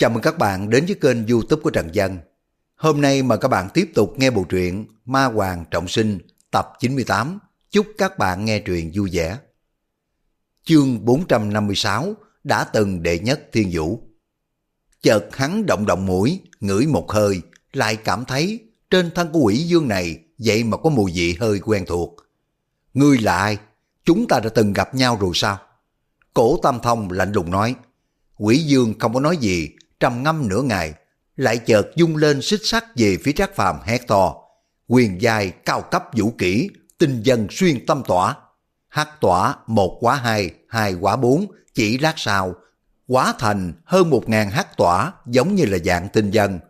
Chào mừng các bạn đến với kênh youtube của Trần Dân. Hôm nay mời các bạn tiếp tục nghe bộ truyện Ma Hoàng Trọng Sinh tập 98. Chúc các bạn nghe truyện vui vẻ. Chương 456 đã từng đệ nhất thiên vũ. Chợt hắn động động mũi, ngửi một hơi, lại cảm thấy trên thân của quỷ dương này vậy mà có mùi vị hơi quen thuộc. Ngươi là ai? Chúng ta đã từng gặp nhau rồi sao? Cổ Tam Thông lạnh lùng nói. Quỷ dương không có nói gì, trầm ngâm nửa ngày, lại chợt dung lên xích sắt về phía Trác Phàm hét to. Quyền dài cao cấp vũ kỹ, tinh dân xuyên tâm tỏa. Hắc tỏa một quá hai, hai quá bốn, chỉ lát sau, quá thành hơn một ngàn hắc tỏa giống như là dạng tinh dân.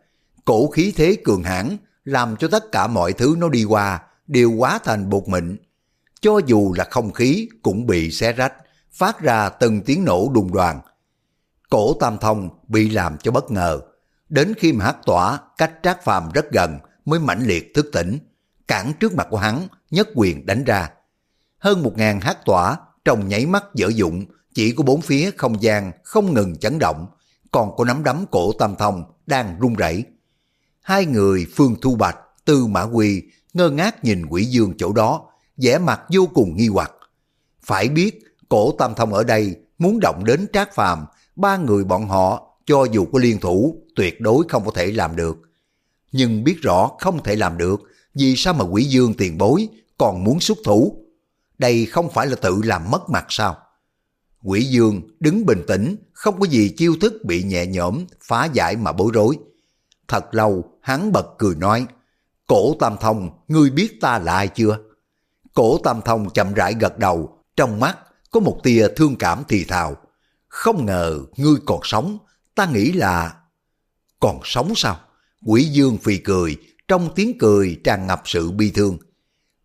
Cổ khí thế cường hãn làm cho tất cả mọi thứ nó đi qua đều quá thành bột mịn. Cho dù là không khí cũng bị xé rách, phát ra từng tiếng nổ đùng đoàn. Cổ Tam Thông bị làm cho bất ngờ. Đến khi mà hắc tỏa cách trác phàm rất gần mới mãnh liệt thức tỉnh. Cản trước mặt của hắn, nhất quyền đánh ra. Hơn một ngàn hắc tỏa trong nháy mắt dở dụng, chỉ có bốn phía không gian không ngừng chấn động, còn có nắm đấm cổ Tam Thông đang run rẩy. Hai người Phương Thu Bạch, Tư Mã Quy ngơ ngác nhìn quỷ dương chỗ đó, vẻ mặt vô cùng nghi hoặc. Phải biết, cổ Tam Thông ở đây muốn động đến Trác Phàm, ba người bọn họ cho dù có liên thủ tuyệt đối không có thể làm được. Nhưng biết rõ không thể làm được, vì sao mà quỷ dương tiền bối còn muốn xuất thủ? Đây không phải là tự làm mất mặt sao? Quỷ dương đứng bình tĩnh, không có gì chiêu thức bị nhẹ nhõm, phá giải mà bối rối. Thật lâu, hắn bật cười nói, Cổ Tam Thông, ngươi biết ta là ai chưa? Cổ Tam Thông chậm rãi gật đầu, trong mắt có một tia thương cảm thì thào. Không ngờ ngươi còn sống, ta nghĩ là... Còn sống sao? Quỷ dương phì cười, trong tiếng cười tràn ngập sự bi thương.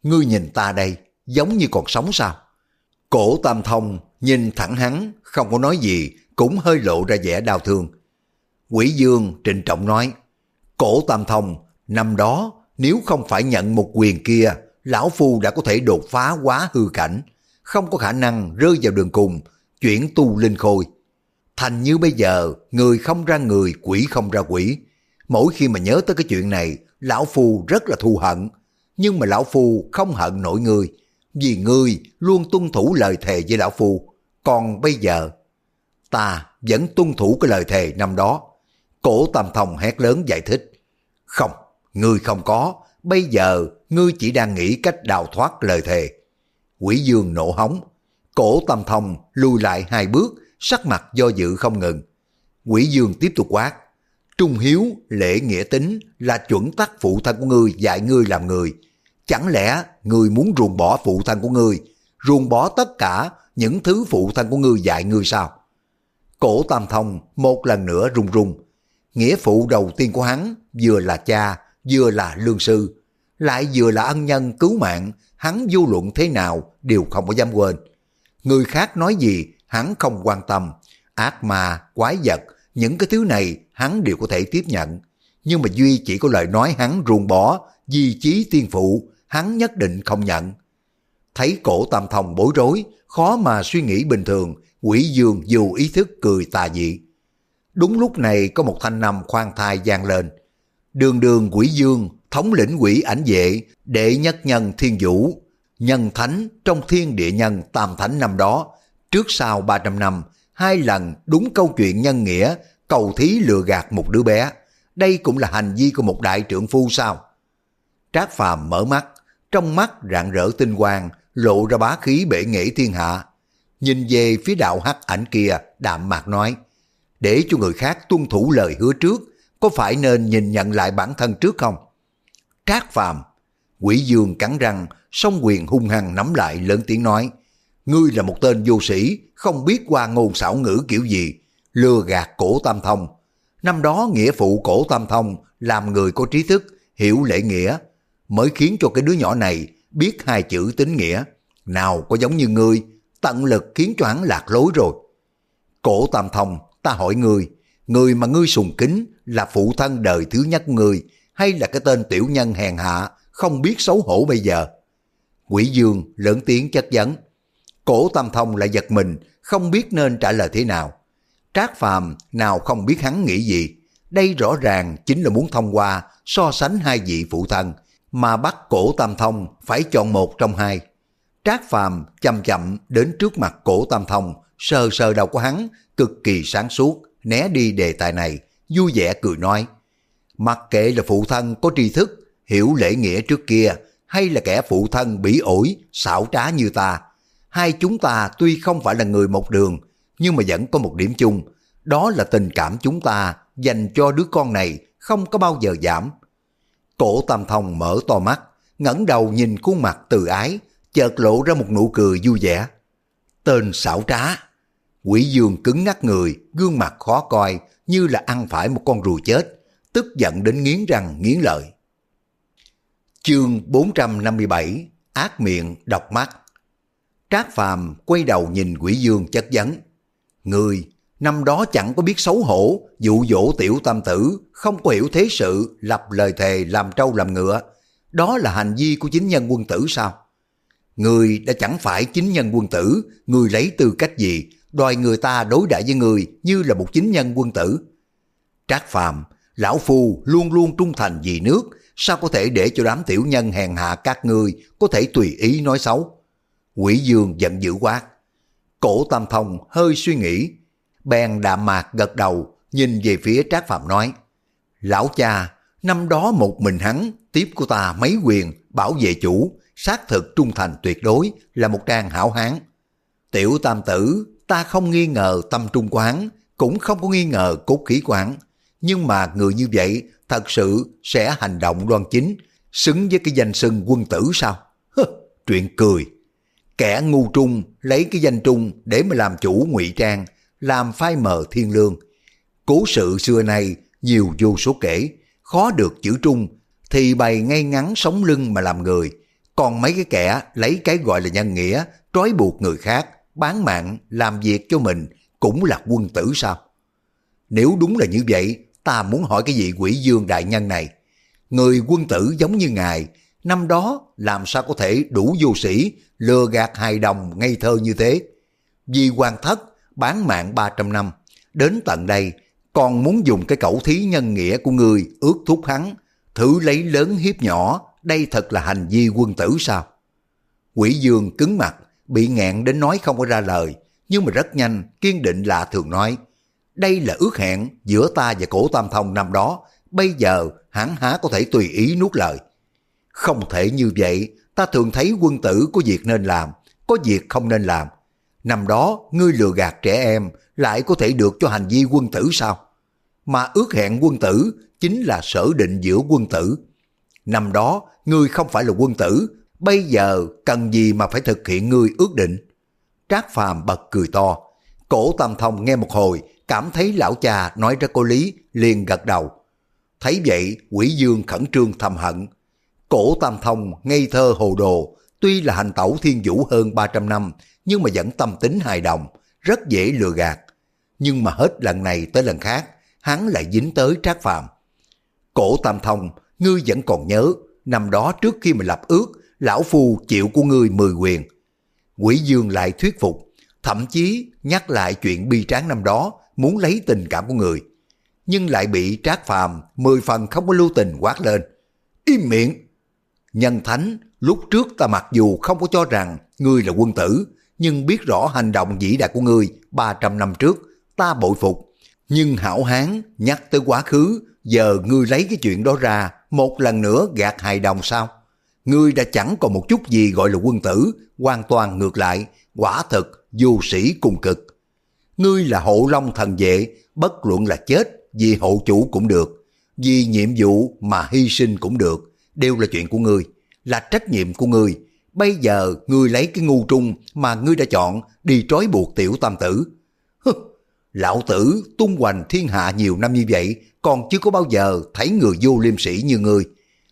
Ngươi nhìn ta đây, giống như còn sống sao? Cổ Tam Thông nhìn thẳng hắn, không có nói gì, cũng hơi lộ ra vẻ đau thương. Quỷ dương trịnh trọng nói, Cổ Tam Thông, năm đó nếu không phải nhận một quyền kia, lão phu đã có thể đột phá quá hư cảnh, không có khả năng rơi vào đường cùng, chuyển tu linh khôi. Thành như bây giờ, người không ra người, quỷ không ra quỷ. Mỗi khi mà nhớ tới cái chuyện này, lão phu rất là thù hận. Nhưng mà lão phu không hận nổi người, vì người luôn tuân thủ lời thề với lão phu. Còn bây giờ, ta vẫn tuân thủ cái lời thề năm đó. Cổ Tam Thông hét lớn giải thích. Không, ngươi không có, bây giờ ngươi chỉ đang nghĩ cách đào thoát lời thề. Quỷ dương nổ hóng, cổ Tam Thông lùi lại hai bước, sắc mặt do dự không ngừng. Quỷ dương tiếp tục quát. Trung hiếu, lễ nghĩa tính là chuẩn tắc phụ thân của ngươi dạy ngươi làm người. Chẳng lẽ ngươi muốn ruồng bỏ phụ thân của ngươi, ruồng bỏ tất cả những thứ phụ thân của ngươi dạy ngươi sao? Cổ Tam Thông một lần nữa run run. Nghĩa phụ đầu tiên của hắn vừa là cha, vừa là lương sư, lại vừa là ân nhân cứu mạng, hắn vô luận thế nào đều không có dám quên. Người khác nói gì hắn không quan tâm, ác ma, quái vật, những cái thứ này hắn đều có thể tiếp nhận. Nhưng mà Duy chỉ có lời nói hắn ruồng bỏ, di chí tiên phụ, hắn nhất định không nhận. Thấy cổ tam thông bối rối, khó mà suy nghĩ bình thường, quỷ dương dù ý thức cười tà dị. Đúng lúc này có một thanh nằm khoan thai gian lên. Đường đường quỷ dương, thống lĩnh quỷ ảnh vệ, đệ nhất nhân thiên vũ, nhân thánh trong thiên địa nhân tam thánh năm đó, trước sau 300 năm, hai lần đúng câu chuyện nhân nghĩa, cầu thí lừa gạt một đứa bé. Đây cũng là hành vi của một đại trưởng phu sao? Trác Phàm mở mắt, trong mắt rạng rỡ tinh quang, lộ ra bá khí bể nghệ thiên hạ. Nhìn về phía đạo hắc ảnh kia, đạm mạc nói, để cho người khác tuân thủ lời hứa trước, có phải nên nhìn nhận lại bản thân trước không? Trác Phàm Quỷ dương cắn răng, song quyền hung hăng nắm lại lớn tiếng nói, ngươi là một tên vô sĩ, không biết qua ngôn xảo ngữ kiểu gì, lừa gạt cổ tam thông. Năm đó nghĩa phụ cổ tam thông làm người có trí thức, hiểu lễ nghĩa, mới khiến cho cái đứa nhỏ này biết hai chữ tính nghĩa. Nào có giống như ngươi, tận lực khiến cho hắn lạc lối rồi. Cổ tam thông, ta hỏi ngươi, người mà ngươi sùng kính là phụ thân đời thứ nhất ngươi, hay là cái tên tiểu nhân hèn hạ, không biết xấu hổ bây giờ? Quỷ dương lớn tiếng chất vấn. Cổ Tam Thông lại giật mình, không biết nên trả lời thế nào. Trác Phàm nào không biết hắn nghĩ gì. Đây rõ ràng chính là muốn thông qua so sánh hai vị phụ thân, mà bắt cổ Tam Thông phải chọn một trong hai. Trác Phàm chậm chậm đến trước mặt cổ Tam Thông, sờ sờ đầu của hắn, cực kỳ sáng suốt, né đi đề tài này, vui vẻ cười nói. Mặc kệ là phụ thân có tri thức, hiểu lễ nghĩa trước kia, hay là kẻ phụ thân bỉ ổi, xảo trá như ta. Hai chúng ta tuy không phải là người một đường, nhưng mà vẫn có một điểm chung, đó là tình cảm chúng ta dành cho đứa con này không có bao giờ giảm. Cổ Tam Thông mở to mắt, ngẩng đầu nhìn khuôn mặt từ ái, chợt lộ ra một nụ cười vui vẻ. Tên xảo trá. Quỷ dương cứng ngắc người, gương mặt khó coi như là ăn phải một con rùa chết, tức giận đến nghiến răng nghiến lợi. Chương 457 Ác miệng độc mắt Trác Phàm quay đầu nhìn quỷ dương chất vấn. Người, năm đó chẳng có biết xấu hổ, dụ dỗ tiểu tam tử, không có hiểu thế sự, lập lời thề làm trâu làm ngựa. Đó là hành vi của chính nhân quân tử sao? Người đã chẳng phải chính nhân quân tử, người lấy tư cách gì, đòi người ta đối đãi với người như là một chính nhân quân tử. Trác Phàm, lão phu luôn luôn trung thành vì nước, sao có thể để cho đám tiểu nhân hèn hạ các ngươi có thể tùy ý nói xấu. Quỷ dương giận dữ quát. Cổ Tam Thông hơi suy nghĩ, bèn đạm mạc gật đầu, nhìn về phía Trác Phạm nói. Lão cha, năm đó một mình hắn tiếp của ta mấy quyền bảo vệ chủ, xác thực trung thành tuyệt đối là một trang hảo hán. Tiểu tam tử, ta không nghi ngờ tâm trung quán, cũng không có nghi ngờ cốt khí quán. Nhưng mà người như vậy thật sự sẽ hành động đoan chính, xứng với cái danh xưng quân tử sao? Hơ, chuyện cười. Kẻ ngu trung lấy cái danh trung để mà làm chủ ngụy trang, làm phai mờ thiên lương. Cố sự xưa nay nhiều vô số kể, khó được chữ trung, thì bày ngay ngắn sống lưng mà làm người. Còn mấy cái kẻ lấy cái gọi là nhân nghĩa, trói buộc người khác, bán mạng, làm việc cho mình, cũng là quân tử sao? Nếu đúng là như vậy, ta muốn hỏi cái vị quỷ dương đại nhân này. Người quân tử giống như ngài, năm đó làm sao có thể đủ vô sĩ, lừa gạt hài đồng ngây thơ như thế. Vì quan thất, bán mạng 300 năm, đến tận đây còn muốn dùng cái cẩu thí nhân nghĩa của người ước thúc hắn, thử lấy lớn hiếp nhỏ, đây thật là hành vi quân tử sao? Quỷ dương cứng mặt, bị nghẹn đến nói không có ra lời, nhưng mà rất nhanh, kiên định lạ thường nói, đây là ước hẹn giữa ta và cổ tam thông năm đó, bây giờ hắn há có thể tùy ý nuốt lời. Không thể như vậy, ta thường thấy quân tử có việc nên làm, có việc không nên làm. Năm đó, ngươi lừa gạt trẻ em, lại có thể được cho hành vi quân tử sao? Mà ước hẹn quân tử chính là sở định giữa quân tử. Năm đó, ngươi không phải là quân tử, bây giờ cần gì mà phải thực hiện ngươi ước định. Trác Phàm bật cười to, cổ tam thông nghe một hồi, cảm thấy lão cha nói ra cô lý, liền gật đầu. Thấy vậy, quỷ dương khẩn trương thầm hận. Cổ tam thông ngây thơ hồ đồ, tuy là hành tẩu thiên vũ hơn 300 năm, nhưng mà vẫn tâm tính hài đồng, rất dễ lừa gạt. Nhưng mà hết lần này tới lần khác, hắn lại dính tới trác phàm. Cổ tam thông, ngươi vẫn còn nhớ, năm đó trước khi mà lập ước, lão phu chịu của ngươi mười quyền. Quỷ dương lại thuyết phục, thậm chí nhắc lại chuyện bi tráng năm đó, muốn lấy tình cảm của người, nhưng lại bị trác phàm mười phần không có lưu tình quát lên. Im miệng! Nhân thánh, lúc trước ta mặc dù không có cho rằng ngươi là quân tử, nhưng biết rõ hành động vĩ đại của ngươi 300 năm trước, ta bội phục. Nhưng hảo hán nhắc tới quá khứ, giờ ngươi lấy cái chuyện đó ra, một lần nữa gạt hài đồng sao? Ngươi đã chẳng còn một chút gì gọi là quân tử, hoàn toàn ngược lại, quả thực vô sĩ cùng cực. Ngươi là hộ long thần vệ, bất luận là chết vì hộ chủ cũng được, vì nhiệm vụ mà hy sinh cũng được, đều là chuyện của ngươi, là trách nhiệm của ngươi. Bây giờ ngươi lấy cái ngu trung mà ngươi đã chọn đi trói buộc tiểu tam tử. Lão tử tung hoành thiên hạ nhiều năm như vậy, còn chưa có bao giờ thấy người vô liêm sĩ như ngươi.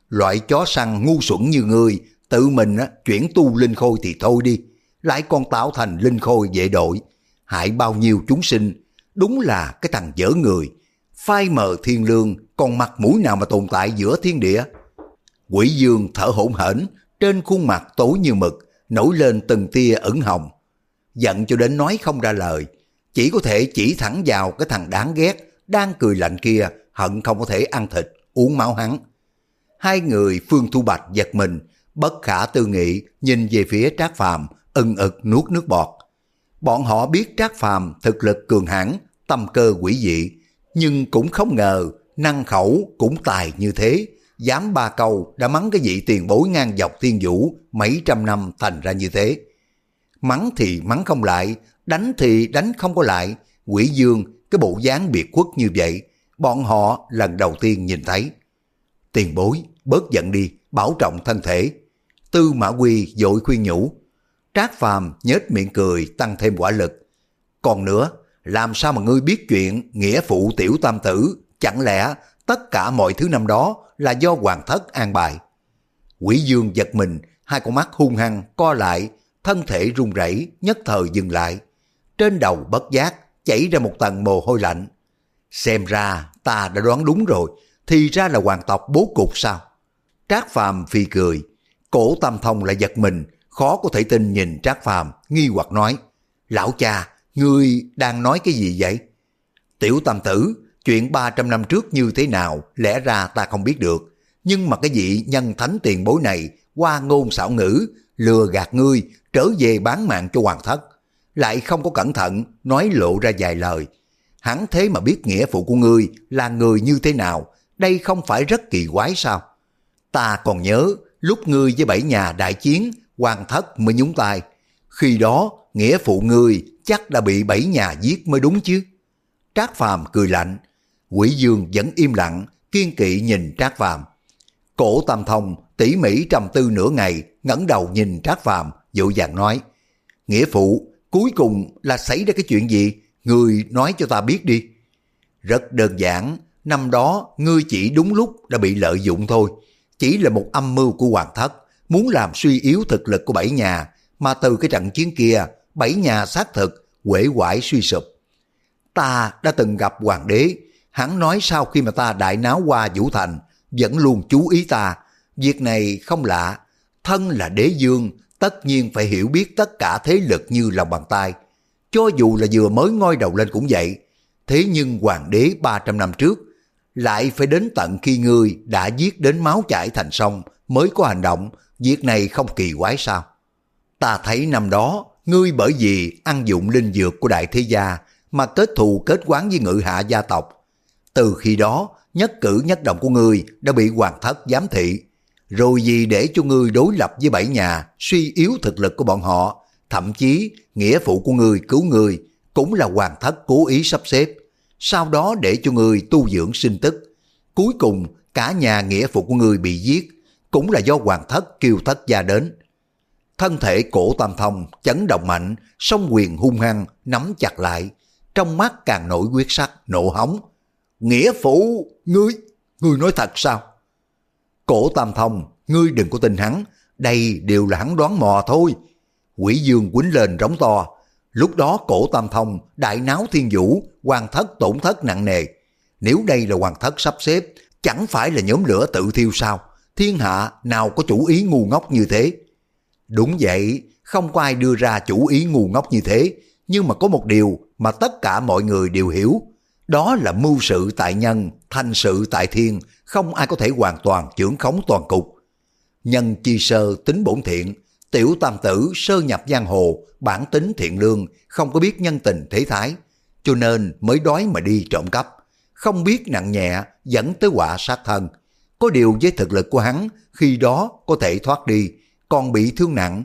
Loại chó săn ngu xuẩn như ngươi, tự mình chuyển tu linh khôi thì thôi đi, lại còn tạo thành linh khôi vệ đội, hại bao nhiêu chúng sinh, đúng là cái thằng dở người, phai mờ thiên lương, còn mặt mũi nào mà tồn tại giữa thiên địa. Quỷ dương thở hổn hển, trên khuôn mặt tối như mực, nổi lên từng tia ửng hồng. Giận cho đến nói không ra lời, chỉ có thể chỉ thẳng vào cái thằng đáng ghét, đang cười lạnh kia, hận không có thể ăn thịt, uống máu hắn. Hai người Phương Thu Bạch giật mình, bất khả tư nghị nhìn về phía Trác Phàm ưng ực nuốt nước bọt. Bọn họ biết Trác Phàm thực lực cường hãn, tâm cơ quỷ dị, nhưng cũng không ngờ năng khẩu cũng tài như thế, dám ba câu đã mắng cái vị tiền bối ngang dọc thiên vũ mấy trăm năm thành ra như thế. Mắng thì mắng không lại, đánh thì đánh không có lại, quỷ dương cái bộ dáng biệt khuất như vậy, bọn họ lần đầu tiên nhìn thấy. Tiền bối, bớt giận đi, bảo trọng thân thể. Tư Mã Quy dội khuyên nhủ. Trác Phàm nhếch miệng cười tăng thêm quả lực. Còn nữa, làm sao mà ngươi biết chuyện nghĩa phụ tiểu tam tử, chẳng lẽ tất cả mọi thứ năm đó là do hoàng thất an bài. Quỷ dương giật mình, hai con mắt hung hăng, co lại, thân thể run rẩy nhất thời dừng lại. Trên đầu bất giác, chảy ra một tầng mồ hôi lạnh. Xem ra ta đã đoán đúng rồi, thì ra là hoàng tộc bố cục sao? Trác Phàm phi cười, cổ tam thông lại giật mình, khó có thể tin nhìn Trác Phàm nghi hoặc nói, Lão cha, ngươi đang nói cái gì vậy? Tiểu tam tử, chuyện 300 năm trước như thế nào, lẽ ra ta không biết được. Nhưng mà cái vị nhân thánh tiền bối này, qua ngôn xảo ngữ, lừa gạt ngươi, trở về bán mạng cho hoàng thất. Lại không có cẩn thận, nói lộ ra vài lời. Hắn thế mà biết nghĩa phụ của ngươi là người như thế nào, đây không phải rất kỳ quái sao? Ta còn nhớ, lúc ngươi với bảy nhà đại chiến, hoàng thất mới nhúng tay. Khi đó, nghĩa phụ ngươi chắc đã bị bảy nhà giết mới đúng chứ. Trác Phàm cười lạnh, Quỷ Dương vẫn im lặng, kiên kỵ nhìn Trác Phàm. Cổ Tam Thông tỉ mỉ trầm tư nửa ngày, ngẩng đầu nhìn Trác Phàm, dội vàng nói: "Nghĩa phụ, cuối cùng là xảy ra cái chuyện gì? Người nói cho ta biết đi." Rất đơn giản, năm đó ngươi chỉ đúng lúc đã bị lợi dụng thôi, chỉ là một âm mưu của hoàng thất, muốn làm suy yếu thực lực của bảy nhà, mà từ cái trận chiến kia, bảy nhà xác thực, quể quải suy sụp. Ta đã từng gặp hoàng đế, hắn nói sau khi mà ta đại náo qua Vũ Thành, vẫn luôn chú ý ta. Việc này không lạ, thân là đế dương, tất nhiên phải hiểu biết tất cả thế lực như lòng bàn tay. Cho dù là vừa mới ngoi đầu lên cũng vậy. Thế nhưng hoàng đế 300 năm trước, lại phải đến tận khi ngươi đã giết đến máu chảy thành sông mới có hành động, việc này không kỳ quái sao? Ta thấy năm đó, ngươi bởi vì ăn dụng linh dược của đại thế gia mà kết thù kết quán với ngự hạ gia tộc, từ khi đó, nhất cử nhất động của ngươi đã bị hoàng thất giám thị. Rồi gì để cho ngươi đối lập với bảy nhà, suy yếu thực lực của bọn họ, thậm chí nghĩa phụ của ngươi cứu ngươi cũng là hoàng thất cố ý sắp xếp. Sau đó để cho ngươi tu dưỡng sinh tức. Cuối cùng, cả nhà nghĩa phụ của ngươi bị giết, cũng là do hoàng thất kiều thất gia đến. Thân thể cổ tam thông chấn động mạnh, song quyền hung hăng, nắm chặt lại. Trong mắt càng nổi quyết sắc, nộ hóng, Nghĩa phụ, ngươi, ngươi nói thật sao? Cổ Tam Thông, ngươi đừng có tin hắn, đây đều là hắn đoán mò thôi. Quỷ dương quýnh lên rống to, lúc đó cổ Tam Thông đại náo thiên vũ, hoàng thất tổn thất nặng nề. Nếu đây là hoàng thất sắp xếp, chẳng phải là nhóm lửa tự thiêu sao? Thiên hạ nào có chủ ý ngu ngốc như thế? Đúng vậy, không có ai đưa ra chủ ý ngu ngốc như thế, nhưng mà có một điều mà tất cả mọi người đều hiểu, đó là mưu sự tại nhân, thành sự tại thiên, không ai có thể hoàn toàn trưởng khống toàn cục. Nhân chi sơ tính bổn thiện, tiểu tam tử sơ nhập giang hồ, bản tính thiện lương, không có biết nhân tình thế thái, cho nên mới đói mà đi trộm cắp. Không biết nặng nhẹ dẫn tới quả sát thân. Có điều với thực lực của hắn, khi đó có thể thoát đi, còn bị thương nặng.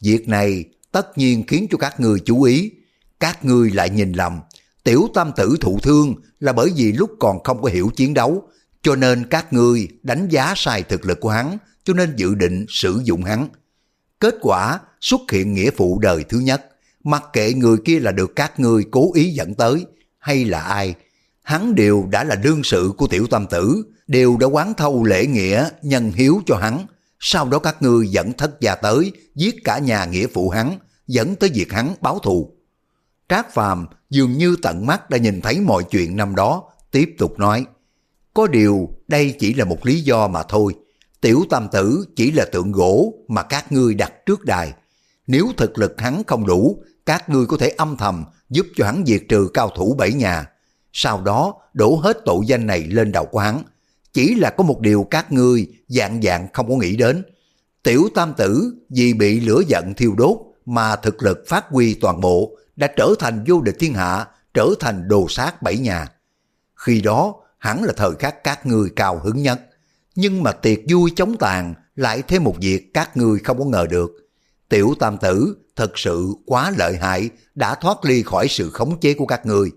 Việc này tất nhiên khiến cho các người chú ý. Các người lại nhìn lầm, Tiểu tam tử thụ thương là bởi vì lúc còn không có hiểu chiến đấu, cho nên các người đánh giá sai thực lực của hắn, cho nên dự định sử dụng hắn. Kết quả xuất hiện nghĩa phụ đời thứ nhất, mặc kệ người kia là được các người cố ý dẫn tới, hay là ai, hắn đều đã là đương sự của tiểu tam tử, đều đã quán thâu lễ nghĩa nhân hiếu cho hắn. Sau đó các ngươi dẫn thất gia tới, giết cả nhà nghĩa phụ hắn, dẫn tới việc hắn báo thù. Trác Phàm dường như tận mắt đã nhìn thấy mọi chuyện năm đó, tiếp tục nói. Có điều đây chỉ là một lý do mà thôi. Tiểu tam tử chỉ là tượng gỗ mà các ngươi đặt trước đài. Nếu thực lực hắn không đủ, các ngươi có thể âm thầm giúp cho hắn diệt trừ cao thủ bảy nhà. Sau đó đổ hết tội danh này lên đầu của hắn. Chỉ là có một điều các ngươi dạng dạng không có nghĩ đến. Tiểu tam tử vì bị lửa giận thiêu đốt mà thực lực phát huy toàn bộ đã trở thành vô địch thiên hạ, trở thành đồ sát bảy nhà. Khi đó hẳn là thời khắc các ngươi cao hứng nhất. Nhưng mà tiệc vui chống tàn lại thêm một việc các ngươi không có ngờ được. Tiểu tam tử thật sự quá lợi hại đã thoát ly khỏi sự khống chế của các ngươi.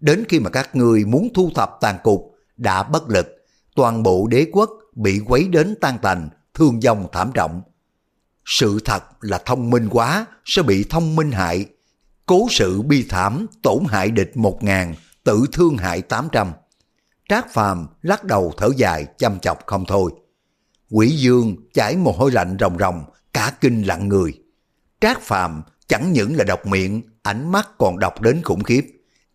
Đến khi mà các ngươi muốn thu thập tàn cục đã bất lực, toàn bộ đế quốc bị quấy đến tan tành, thương vong thảm trọng. Sự thật là thông minh quá sẽ bị thông minh hại. Cố sự bi thảm tổn hại địch một ngàn, tự thương hại tám trăm. Trác Phàm lắc đầu thở dài chăm chọc không thôi. Quỷ Dương chảy mồ hôi lạnh ròng ròng, cả kinh lặng người. Trác Phàm chẳng những là độc miệng, ánh mắt còn đọc đến khủng khiếp.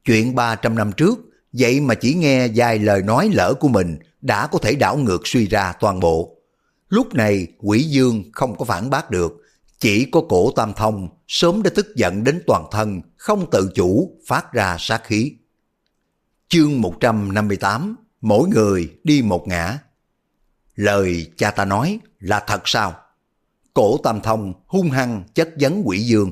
Chuyện 300 năm trước, vậy mà chỉ nghe vài lời nói lỡ của mình đã có thể đảo ngược suy ra toàn bộ. Lúc này quỷ dương không có phản bác được, chỉ có cổ tam thông sớm đã tức giận đến toàn thân, không tự chủ phát ra sát khí. Chương 158 Mỗi người đi một ngã Lời cha ta nói là thật sao? Cổ tam thông hung hăng chất vấn quỷ dương.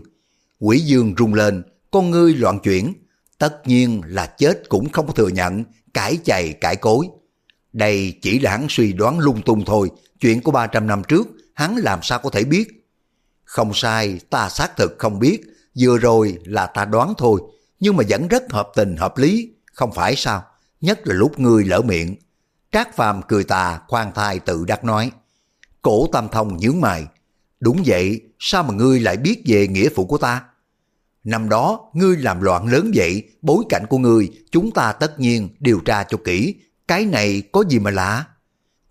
Quỷ dương rung lên, con ngươi loạn chuyển. Tất nhiên là chết cũng không có thừa nhận, cãi chày cãi cối. Đây chỉ là hắn suy đoán lung tung thôi, chuyện của 300 năm trước, hắn làm sao có thể biết. Không sai, ta xác thực không biết, vừa rồi là ta đoán thôi, nhưng mà vẫn rất hợp tình hợp lý, không phải sao, nhất là lúc ngươi lỡ miệng. Trác Phàm cười tà, khoan thai tự đắc nói. Cổ Tam Thông nhướng mày. Đúng vậy, sao mà ngươi lại biết về nghĩa phụ của ta? Năm đó, ngươi làm loạn lớn vậy, bối cảnh của ngươi, chúng ta tất nhiên điều tra cho kỹ. Cái này có gì mà lạ?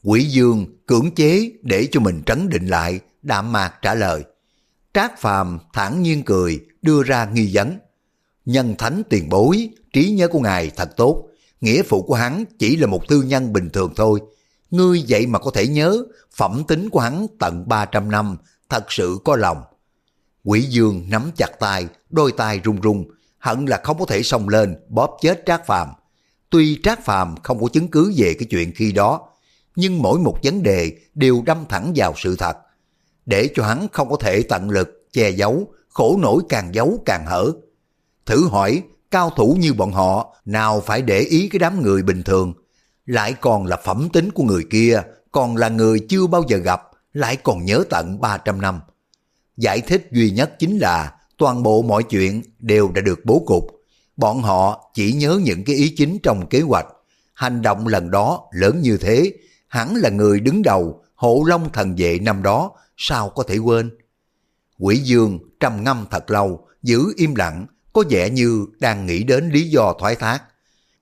Quỷ Dương cưỡng chế để cho mình trấn định lại, đạm mạc trả lời. Trác Phàm thản nhiên cười, đưa ra nghi vấn. Nhân thánh tiền bối, trí nhớ của ngài thật tốt. Nghĩa phụ của hắn chỉ là một tư nhân bình thường thôi. Ngươi vậy mà có thể nhớ, phẩm tính của hắn tận 300 năm, thật sự có lòng. Quỷ Dương nắm chặt tay, đôi tay run run, hận là không có thể xông lên bóp chết Trác Phàm. Tuy Trác Phàm không có chứng cứ về cái chuyện khi đó, nhưng mỗi một vấn đề đều đâm thẳng vào sự thật. Để cho hắn không có thể tận lực che giấu, khổ nổi càng giấu càng hở. Thử hỏi, cao thủ như bọn họ nào phải để ý cái đám người bình thường, lại còn là phẩm tính của người kia, còn là người chưa bao giờ gặp, lại còn nhớ tận 300 năm. Giải thích duy nhất chính là toàn bộ mọi chuyện đều đã được bố cục. Bọn họ chỉ nhớ những cái ý chính trong kế hoạch. Hành động lần đó lớn như thế, hẳn là người đứng đầu hộ long thần vệ năm đó, sao có thể quên. Quỷ dương trầm ngâm thật lâu, giữ im lặng, có vẻ như đang nghĩ đến lý do thoái thác.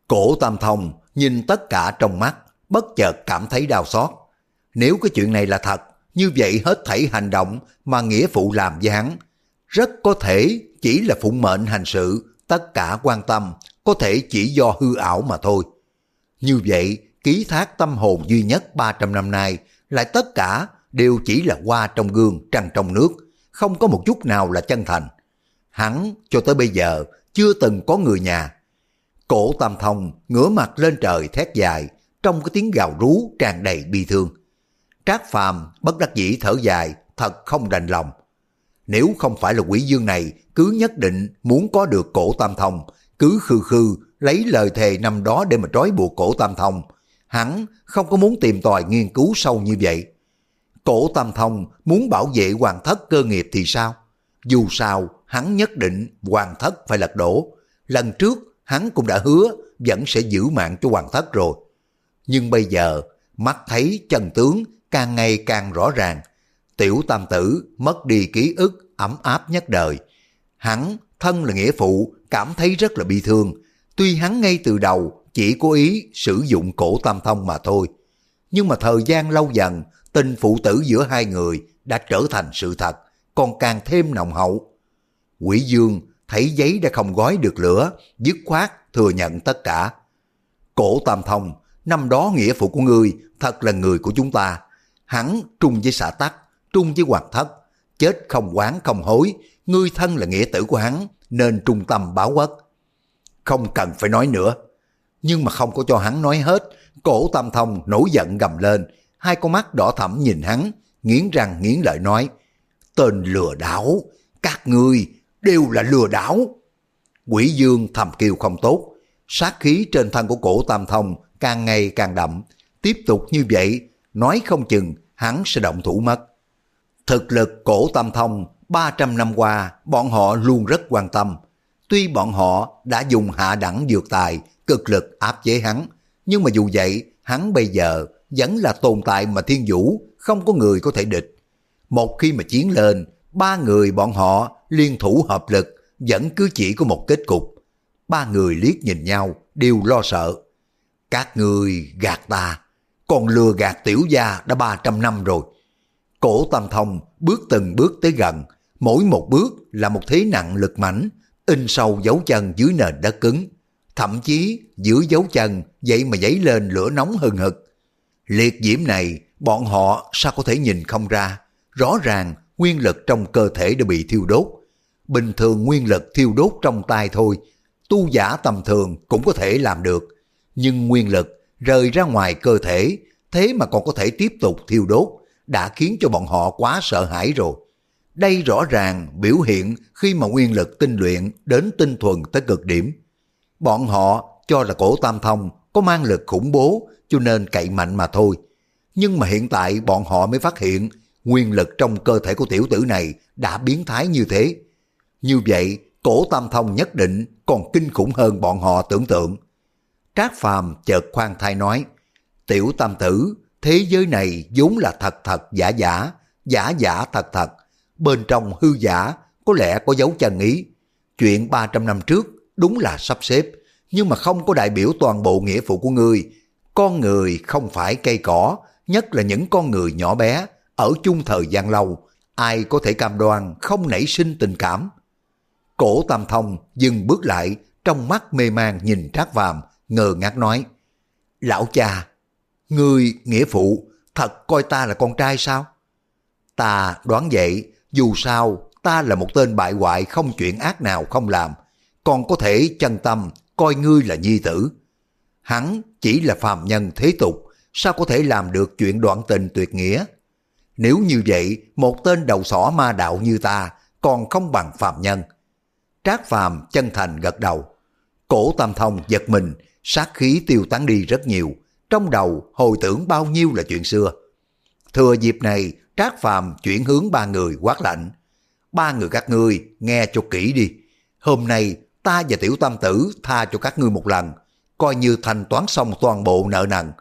Cổ tam thông nhìn tất cả trong mắt, bất chợt cảm thấy đau xót. Nếu cái chuyện này là thật, như vậy hết thảy hành động mà nghĩa phụ làm với hắn, rất có thể chỉ là phụng mệnh hành sự, tất cả quan tâm có thể chỉ do hư ảo mà thôi. Như vậy, ký thác tâm hồn duy nhất 300 năm nay, lại tất cả đều chỉ là hoa trong gương, trăng trong nước, không có một chút nào là chân thành. Hắn cho tới bây giờ chưa từng có người nhà. Cổ tam thông ngửa mặt lên trời thét dài, trong cái tiếng gào rú tràn đầy bi thương. Trác Phàm bất đắc dĩ thở dài, thật không đành lòng. Nếu không phải là quỷ dương này cứ nhất định muốn có được cổ tam thông, cứ khư khư lấy lời thề năm đó để mà trói buộc cổ tam thông, hắn không có muốn tìm tòi nghiên cứu sâu như vậy. Cổ tam thông muốn bảo vệ hoàng thất cơ nghiệp thì sao? Dù sao, hắn nhất định hoàng thất phải lật đổ. Lần trước, hắn cũng đã hứa vẫn sẽ giữ mạng cho hoàng thất rồi. Nhưng bây giờ, mắt thấy chân tướng càng ngày càng rõ ràng. Tiểu tam tử mất đi ký ức ấm áp nhất đời. Hắn, thân là nghĩa phụ, cảm thấy rất là bi thương. Tuy hắn ngay từ đầu chỉ cố ý sử dụng cổ tam thông mà thôi. Nhưng mà thời gian lâu dần, tình phụ tử giữa hai người đã trở thành sự thật, còn càng thêm nồng hậu. Quỷ Dương thấy giấy đã không gói được lửa, dứt khoát thừa nhận tất cả. Cổ Tam Thông, năm đó nghĩa phụ của ngươi thật là người của chúng ta. Hắn trung với xã tắc, trung với hoàng thất, chết không oán không hối, ngươi thân là nghĩa tử của hắn, nên trung tâm báo quốc. Không cần phải nói nữa. Nhưng mà không có cho hắn nói hết, cổ tam thông nổi giận gầm lên, hai con mắt đỏ thẫm nhìn hắn, nghiến răng nghiến lợi nói, tên lừa đảo, các ngươi đều là lừa đảo. Quỷ dương thầm kêu không tốt, sát khí trên thân của cổ tam thông càng ngày càng đậm, tiếp tục như vậy, nói không chừng hắn sẽ động thủ mất. Thực lực cổ tam thông 300 năm qua bọn họ luôn rất quan tâm. Tuy bọn họ đã dùng hạ đẳng dược tài cực lực áp chế hắn, nhưng mà dù vậy hắn bây giờ vẫn là tồn tại mà thiên vũ không có người có thể địch. Một khi mà chiến lên, ba người bọn họ liên thủ hợp lực vẫn cứ chỉ có một kết cục. Ba người liếc nhìn nhau đều lo sợ. Các người gạt ta, còn lừa gạt tiểu gia đã 300 năm rồi. Cổ tam thông bước từng bước tới gần, mỗi một bước là một thế nặng lực mảnh, in sâu dấu chân dưới nền đất cứng. Thậm chí giữa dấu chân vậy mà dấy lên lửa nóng hừng hực. Liệt diễm này bọn họ sao có thể nhìn không ra. Rõ ràng nguyên lực trong cơ thể đã bị thiêu đốt. Bình thường nguyên lực thiêu đốt trong tay thôi, tu giả tầm thường cũng có thể làm được. Nhưng nguyên lực rời ra ngoài cơ thể, thế mà còn có thể tiếp tục thiêu đốt, đã khiến cho bọn họ quá sợ hãi rồi. Đây rõ ràng biểu hiện khi mà nguyên lực tinh luyện đến tinh thuần tới cực điểm. Bọn họ cho là cổ tam thông có mang lực khủng bố cho nên cậy mạnh mà thôi. Nhưng mà hiện tại bọn họ mới phát hiện nguyên lực trong cơ thể của tiểu tử này đã biến thái như thế. Như vậy, cổ tam thông nhất định còn kinh khủng hơn bọn họ tưởng tượng. Trác Phàm chợt khoan thai nói, tiểu tam tử, thế giới này vốn là thật thật giả giả, giả giả thật thật, bên trong hư giả có lẽ có dấu chân ý. Chuyện 300 năm trước đúng là sắp xếp, nhưng mà không có đại biểu toàn bộ nghĩa phụ của người Con người không phải cây cỏ, nhất là những con người nhỏ bé, ở chung thời gian lâu, ai có thể cam đoan không nảy sinh tình cảm. Cổ Tam Thông dừng bước lại, trong mắt mê man nhìn Trác Vàm, ngờ ngác nói, Lão cha, người nghĩa phụ, thật coi ta là con trai sao? Ta đoán vậy, dù sao ta là một tên bại hoại không chuyện ác nào không làm, còn có thể chân tâm coi ngươi là nhi tử. Hắn chỉ là phàm nhân thế tục, sao có thể làm được chuyện đoạn tình tuyệt nghĩa? Nếu như vậy, một tên đầu sỏ ma đạo như ta còn không bằng phàm nhân. Trác phàm chân thành gật đầu. Cổ tam thông giật mình, sát khí tiêu tán đi rất nhiều. Trong đầu hồi tưởng bao nhiêu là chuyện xưa. Thừa dịp này, Trác phàm chuyển hướng ba người quát lạnh. Ba người các ngươi nghe cho kỹ đi. Hôm nay ta và tiểu tam tử tha cho các ngươi một lần, coi như thanh toán xong toàn bộ nợ nần.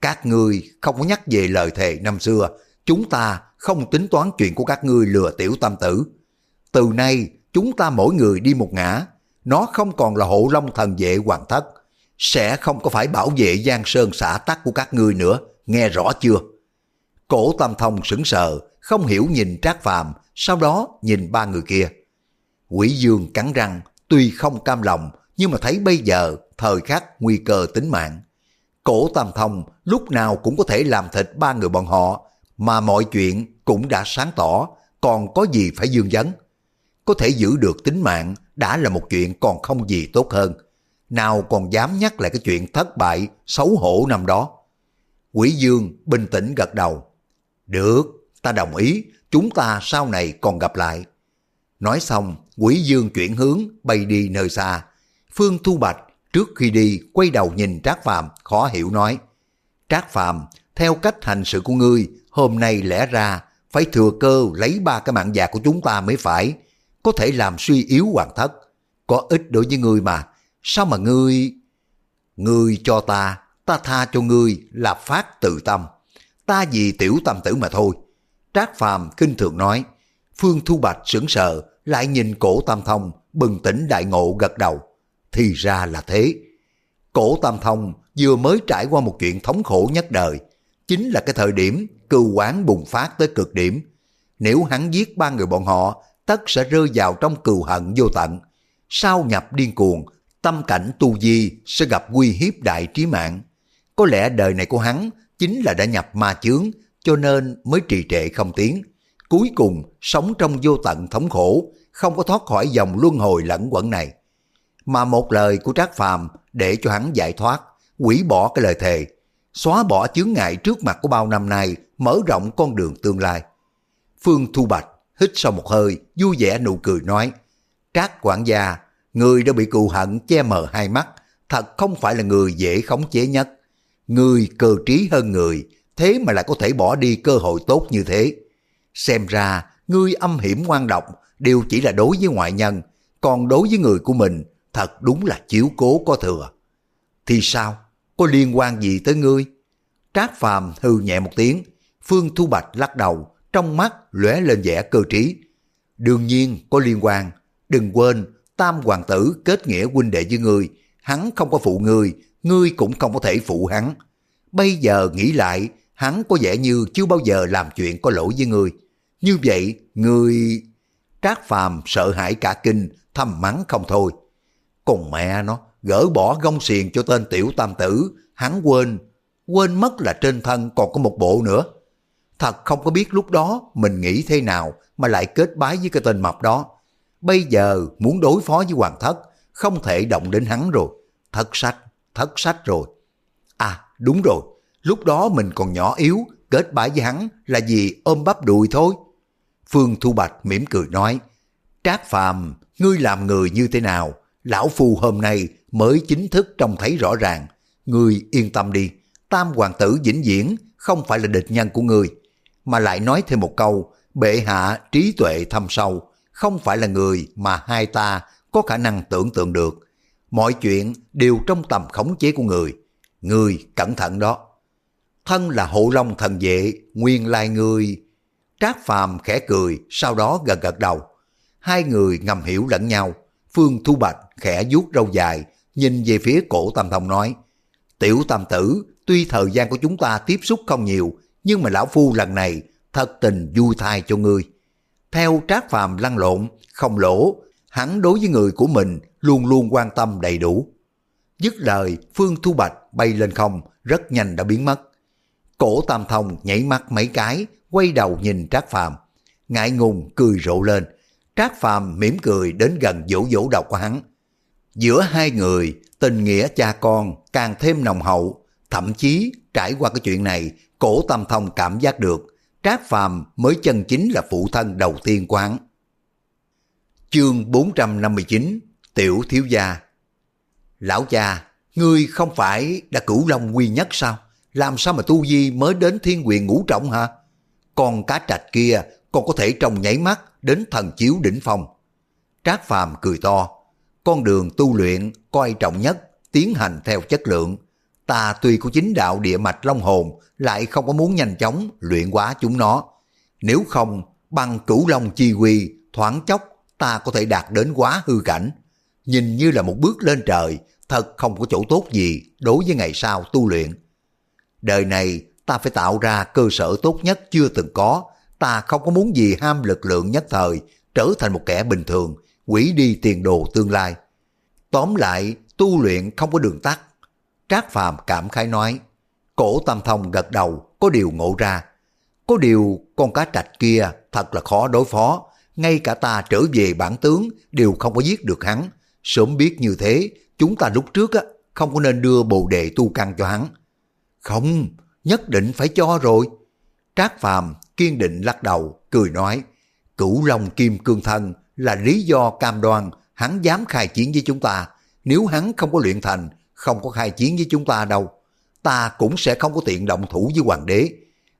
Các ngươi không có nhắc về lời thề năm xưa, chúng ta không tính toán chuyện của các ngươi lừa tiểu tam tử. Từ nay, chúng ta mỗi người đi một ngã, nó không còn là hộ long thần vệ hoàng thất, sẽ không có phải bảo vệ giang sơn xã tắc của các ngươi nữa, nghe rõ chưa? Cổ tam thông sững sờ, không hiểu nhìn trác phàm, sau đó nhìn ba người kia. Quỷ dương cắn răng, tuy không cam lòng, nhưng mà thấy bây giờ thời khắc nguy cơ tính mạng. Cổ tam thông lúc nào cũng có thể làm thịt ba người bọn họ, mà mọi chuyện cũng đã sáng tỏ, còn có gì phải dương vấn. Có thể giữ được tính mạng đã là một chuyện còn không gì tốt hơn. Nào còn dám nhắc lại cái chuyện thất bại, xấu hổ năm đó. Quỷ Dương bình tĩnh gật đầu. Được, ta đồng ý, chúng ta sau này còn gặp lại. Nói xong, quỷ dương chuyển hướng bay đi nơi xa. Phương Thu Bạch trước khi đi quay đầu nhìn Trác Phàm khó hiểu nói. Trác Phàm theo cách hành sự của ngươi, hôm nay lẽ ra phải thừa cơ lấy ba cái mạng già của chúng ta mới phải, có thể làm suy yếu hoàng thất. Có ích đối với ngươi mà, sao mà ngươi... Ngươi cho ta, ta tha cho ngươi là phát tự tâm. Ta vì tiểu tâm tử mà thôi. Trác Phàm kinh thường nói, Phương Thu Bạch sững sờ, lại nhìn cổ Tam Thông, bừng tỉnh đại ngộ gật đầu. Thì ra là thế. Cổ Tam Thông vừa mới trải qua một chuyện thống khổ nhất đời, chính là cái thời điểm cưu quán bùng phát tới cực điểm. Nếu hắn giết ba người bọn họ, tất sẽ rơi vào trong cừu hận vô tận. sao nhập điên cuồng, tâm cảnh tu di sẽ gặp nguy hiếp đại trí mạng. Có lẽ đời này của hắn chính là đã nhập ma chướng, cho nên mới trì trệ không tiến. cuối cùng sống trong vô tận thống khổ, không có thoát khỏi dòng luân hồi lẫn quẩn này. Mà một lời của Trác Phàm để cho hắn giải thoát, quỷ bỏ cái lời thề, xóa bỏ chướng ngại trước mặt của bao năm nay, mở rộng con đường tương lai. Phương Thu Bạch hít sâu một hơi, vui vẻ nụ cười nói, Trác quản gia, người đã bị cù hận che mờ hai mắt, thật không phải là người dễ khống chế nhất. Người cơ trí hơn người, thế mà lại có thể bỏ đi cơ hội tốt như thế. Xem ra, ngươi âm hiểm ngoan độc đều chỉ là đối với ngoại nhân, còn đối với người của mình, thật đúng là chiếu cố có thừa. Thì sao? Có liên quan gì tới ngươi? Trác Phàm hừ nhẹ một tiếng, Phương Thu Bạch lắc đầu, trong mắt lóe lên vẻ cơ trí. Đương nhiên có liên quan, đừng quên, tam hoàng tử kết nghĩa huynh đệ với ngươi, hắn không có phụ ngươi, ngươi cũng không có thể phụ hắn. Bây giờ nghĩ lại, hắn có vẻ như chưa bao giờ làm chuyện có lỗi với ngươi. Như vậy, ngươi... Trác Phàm sợ hãi cả kinh, thầm mắng không thôi. Còn mẹ nó, gỡ bỏ gông xiềng cho tên tiểu tam tử, hắn quên, quên mất là trên thân còn có một bộ nữa. Thật không có biết lúc đó mình nghĩ thế nào mà lại kết bái với cái tên mập đó. Bây giờ muốn đối phó với hoàng thất, không thể động đến hắn rồi. Thất sách, thất sách rồi. À, đúng rồi, lúc đó mình còn nhỏ yếu, kết bãi với hắn là gì ôm bắp đùi thôi. Phương Thu Bạch mỉm cười nói, Trác Phàm, ngươi làm người như thế nào? Lão Phu hôm nay mới chính thức trông thấy rõ ràng. Ngươi yên tâm đi, tam hoàng tử vĩnh viễn không phải là địch nhân của ngươi. Mà lại nói thêm một câu, bệ hạ trí tuệ thâm sâu, không phải là người mà hai ta có khả năng tưởng tượng được. Mọi chuyện đều trong tầm khống chế của người. Người cẩn thận đó. Thân là hộ long thần vệ, nguyên lai người. Trác Phàm khẽ cười, sau đó gật gật đầu. Hai người ngầm hiểu lẫn nhau. Phương Thu Bạch khẽ vuốt râu dài, nhìn về phía cổ Tam Thông nói, Tiểu Tam Tử, tuy thời gian của chúng ta tiếp xúc không nhiều, nhưng mà Lão Phu lần này thật tình vui thai cho ngươi. Theo Trác Phàm lăn lộn, không lỗ, hắn đối với người của mình luôn luôn quan tâm đầy đủ. Dứt lời, Phương Thu Bạch bay lên không, rất nhanh đã biến mất. Cổ Tam Thông nhảy mắt mấy cái, quay đầu nhìn Trác Phàm ngại ngùng cười rộ lên. Trác Phàm mỉm cười đến gần dỗ dỗ đầu của hắn. Giữa hai người, tình nghĩa cha con càng thêm nồng hậu, thậm chí trải qua cái chuyện này, cổ Tam Thông cảm giác được Trác Phàm mới chân chính là phụ thân đầu tiên của hắn. Chương 459 Tiểu Thiếu Gia Lão cha, ngươi không phải đã cửu long quy nhất sao? Làm sao mà tu di mới đến thiên quyền ngũ trọng hả? Còn cá trạch kia còn có thể trong nháy mắt đến thần chiếu đỉnh phong. Trác Phàm cười to, con đường tu luyện coi trọng nhất, tiến hành theo chất lượng. Ta tuy có chính đạo địa mạch long hồn, lại không có muốn nhanh chóng luyện hóa chúng nó. Nếu không, bằng cửu long chi quy, thoáng chốc, ta có thể đạt đến quá hư cảnh. Nhìn như là một bước lên trời, thật không có chỗ tốt gì đối với ngày sau tu luyện. Đời này, ta phải tạo ra cơ sở tốt nhất chưa từng có, ta không có muốn gì ham lực lượng nhất thời, trở thành một kẻ bình thường, quỷ đi tiền đồ tương lai. Tóm lại, tu luyện không có đường tắt. Trác Phàm cảm khái nói, cổ tam thông gật đầu, có điều ngộ ra. Có điều con cá trạch kia thật là khó đối phó, ngay cả ta trở về bản tướng đều không có giết được hắn. Sớm biết như thế, chúng ta lúc trước á, không có nên đưa bồ đề tu căn cho hắn. Không, nhất định phải cho rồi. Trác Phàm kiên định lắc đầu, cười nói, cửu long kim cương thân là lý do cam đoan hắn dám khai chiến với chúng ta. Nếu hắn không có luyện thành, không có khai chiến với chúng ta đâu. Ta cũng sẽ không có tiện động thủ với hoàng đế.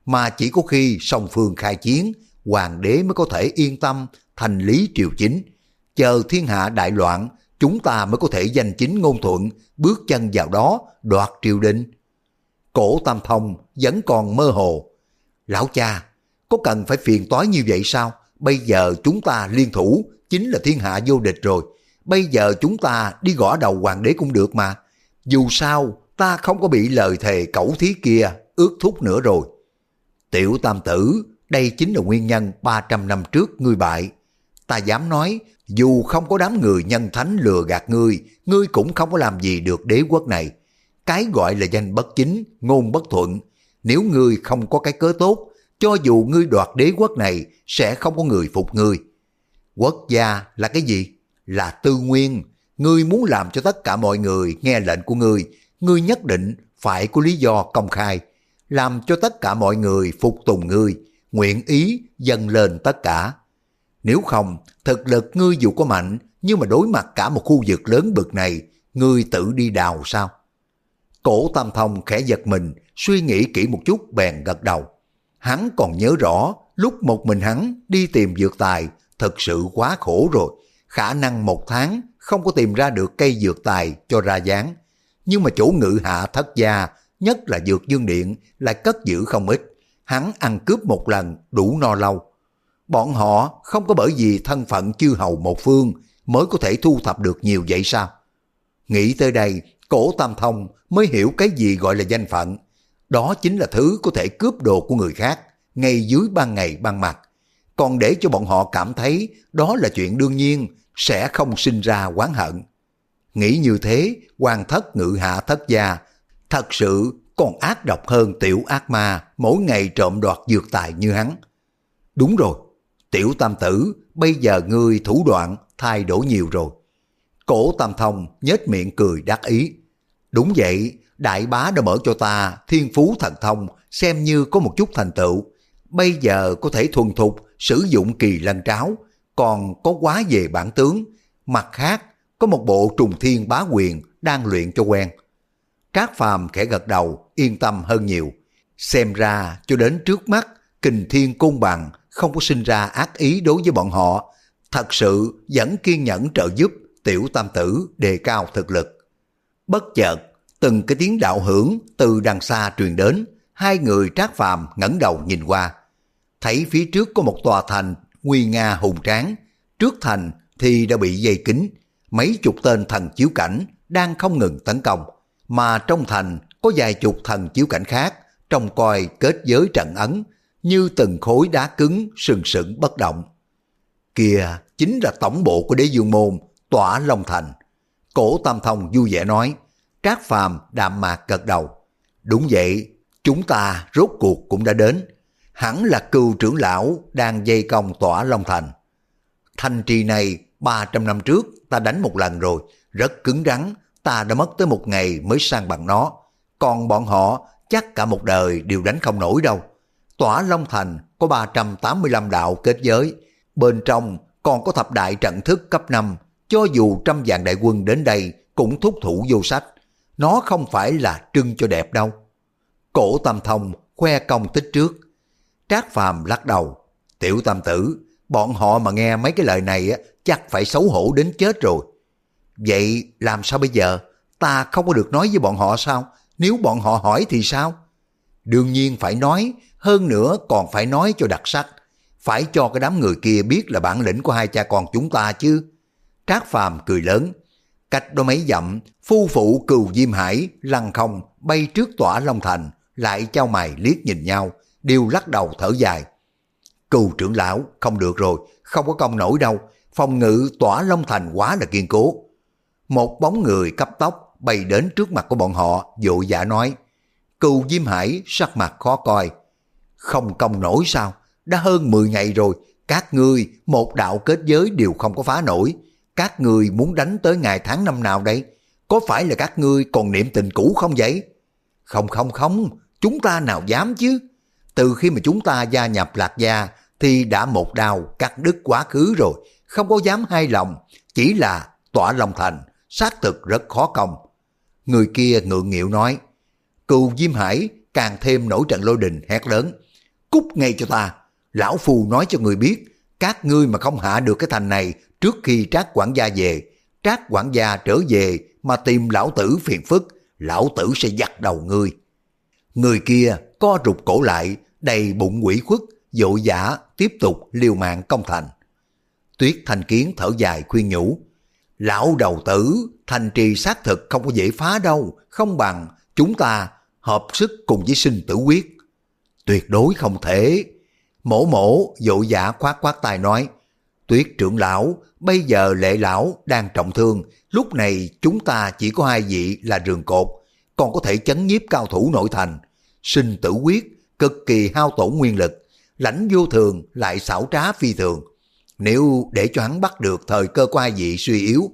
Mà chỉ có khi song phương khai chiến, hoàng đế mới có thể yên tâm thành lý triều chính. Chờ thiên hạ đại loạn, chúng ta mới có thể danh chính ngôn thuận, bước chân vào đó đoạt triều đình. Cổ Tam Thông vẫn còn mơ hồ. Lão cha, có cần phải phiền toái như vậy sao? Bây giờ chúng ta liên thủ, chính là thiên hạ vô địch rồi. Bây giờ chúng ta đi gõ đầu hoàng đế cũng được mà. Dù sao, ta không có bị lời thề cẩu thí kia ước thúc nữa rồi. Tiểu tam tử, đây chính là nguyên nhân 300 năm trước ngươi bại. Ta dám nói, dù không có đám người nhân thánh lừa gạt ngươi, ngươi cũng không có làm gì được đế quốc này. Cái gọi là danh bất chính, ngôn bất thuận. Nếu ngươi không có cái cớ tốt, cho dù ngươi đoạt đế quốc này sẽ không có người phục ngươi. Quốc gia là cái gì? Là tư nguyên. Ngươi muốn làm cho tất cả mọi người nghe lệnh của ngươi, ngươi nhất định phải có lý do công khai, làm cho tất cả mọi người phục tùng ngươi, nguyện ý dâng lên tất cả. Nếu không, thực lực ngươi dù có mạnh, nhưng mà đối mặt cả một khu vực lớn bực này, ngươi tự đi đào sao? Cổ Tam Thông khẽ giật mình, suy nghĩ kỹ một chút bèn gật đầu. Hắn còn nhớ rõ, lúc một mình hắn đi tìm dược tài, thật sự quá khổ rồi. Khả năng một tháng không có tìm ra được cây dược tài cho ra dáng. Nhưng mà chủ ngự hạ thất gia, nhất là dược dương điện, lại cất giữ không ít. Hắn ăn cướp một lần đủ no lâu. Bọn họ không có bởi vì thân phận chư hầu một phương mới có thể thu thập được nhiều vậy sao? Nghĩ tới đây, cổ tam thông mới hiểu cái gì gọi là danh phận. Đó chính là thứ có thể cướp đồ của người khác, ngay dưới ban ngày ban mặt. Còn để cho bọn họ cảm thấy đó là chuyện đương nhiên, sẽ không sinh ra oán hận. Nghĩ như thế, quan thất ngự hạ thất gia, thật sự còn ác độc hơn tiểu ác ma mỗi ngày trộm đoạt dược tài như hắn. Đúng rồi, tiểu tam tử, bây giờ ngươi thủ đoạn thay đổi nhiều rồi. Cổ tam thông nhếch miệng cười đắc ý. Đúng vậy, đại bá đã mở cho ta thiên phú thần thông xem như có một chút thành tựu. Bây giờ có thể thuần thục sử dụng kỳ lân tráo, còn có quá về bản tướng. Mặt khác, có một bộ trùng thiên bá quyền đang luyện cho quen. Trác Phàm khẽ gật đầu, yên tâm hơn nhiều. Xem ra cho đến trước mắt, kình thiên cung bằng không có sinh ra ác ý đối với bọn họ. Thật sự vẫn kiên nhẫn trợ giúp tiểu tam tử đề cao thực lực. Bất chợt, từng cái tiếng đạo hưởng từ đằng xa truyền đến, hai người trác phàm ngẩng đầu nhìn qua. Thấy phía trước có một tòa thành nguy nga hùng tráng, trước thành thì đã bị dây kính, mấy chục tên thần chiếu cảnh đang không ngừng tấn công, mà trong thành có vài chục thần chiếu cảnh khác trông coi kết giới trận ấn như từng khối đá cứng sừng sững bất động. Kìa chính là tổng bộ của đế dương môn, tỏa Long Thành. Cổ Tam Thông vui vẻ nói, Trác Phàm đạm mạc gật đầu. Đúng vậy, chúng ta rốt cuộc cũng đã đến. Hẳn là cựu trưởng lão đang dây công tỏa Long Thành. Thanh trì này 300 năm trước ta đánh một lần rồi, rất cứng rắn, ta đã mất tới một ngày mới sang bằng nó. Còn bọn họ chắc cả một đời đều đánh không nổi đâu. Tỏa Long Thành có 385 đạo kết giới, bên trong còn có thập đại trận thức cấp 5, cho dù trăm vạn đại quân đến đây cũng thúc thủ vô sách. Nó không phải là trưng cho đẹp đâu. Cổ Tam Thông khoe công tích trước. Trác Phàm lắc đầu. Tiểu Tam Tử, bọn họ mà nghe mấy cái lời này chắc phải xấu hổ đến chết rồi. Vậy làm sao bây giờ? Ta không có được nói với bọn họ sao? Nếu bọn họ hỏi thì sao? Đương nhiên phải nói, hơn nữa còn phải nói cho đặc sắc. Phải cho cái đám người kia biết là bản lĩnh của hai cha con chúng ta chứ. Trác Phàm cười lớn. Cách đó mấy dặm, phu phụ cừu Diêm Hải lăn không bay trước tỏa Long Thành, lại trao mày liếc nhìn nhau, đều lắc đầu thở dài. Cừu trưởng lão, không được rồi, không có công nổi đâu, phòng ngự tỏa Long Thành quá là kiên cố. Một bóng người cấp tóc bay đến trước mặt của bọn họ, vội dạ nói. Cừu Diêm Hải sắc mặt khó coi. Không công nổi sao? Đã hơn 10 ngày rồi, các ngươi một đạo kết giới đều không có phá nổi. Các ngươi muốn đánh tới ngày tháng năm nào đây? Có phải là các ngươi còn niệm tình cũ không vậy? Không không không, chúng ta nào dám chứ? Từ khi mà chúng ta gia nhập Lạc Gia thì đã một đao cắt đứt quá khứ rồi, không có dám hai lòng, chỉ là tỏa lòng thành, xác thực rất khó công. Người kia ngượng nghịu nói, cừu Diêm Hải càng thêm nổi trận lôi đình hét lớn, cút ngay cho ta, lão phù nói cho người biết, các ngươi mà không hạ được cái thành này trước khi trác quản gia về, trác quản gia trở về mà tìm lão tử phiền phức, lão tử sẽ giặt đầu ngươi. Người kia co rụt cổ lại, đầy bụng quỷ khuất, dội dã tiếp tục liều mạng công thành. Tuyết thành Kiến thở dài khuyên nhủ, lão đầu tử, thành trì xác thực không có dễ phá đâu, không bằng chúng ta hợp sức cùng với sinh tử quyết. Tuyệt đối không thể. Mổ mổ dội dã khoát khoát tay nói, Tuyết trưởng lão, bây giờ lệ lão đang trọng thương, lúc này chúng ta chỉ có hai vị là rường cột, còn có thể chấn nhiếp cao thủ nội thành. Sinh tử quyết, cực kỳ hao tổn nguyên lực, lãnh vô thường lại xảo trá phi thường. Nếu để cho hắn bắt được thời cơ của hai vị suy yếu,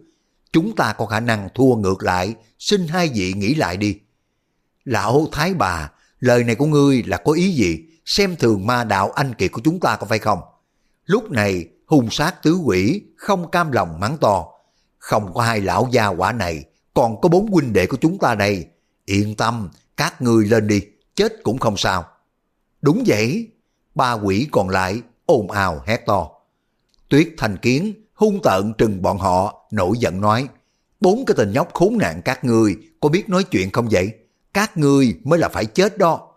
chúng ta có khả năng thua ngược lại, xin hai vị nghĩ lại đi. Lão Thái bà, lời này của ngươi là có ý gì? Xem thường ma đạo anh kiệt của chúng ta có phải không? Lúc này, hung sát tứ quỷ không cam lòng mắng to. Không có hai lão gia quả này, còn có bốn huynh đệ của chúng ta đây. Yên tâm, các ngươi lên đi, chết cũng không sao. Đúng vậy, ba quỷ còn lại ồn ào hét to. Tuyết thành kiến hung tợn trừng bọn họ, nổi giận nói, bốn cái tên nhóc khốn nạn các ngươi có biết nói chuyện không vậy? Các ngươi mới là phải chết đó.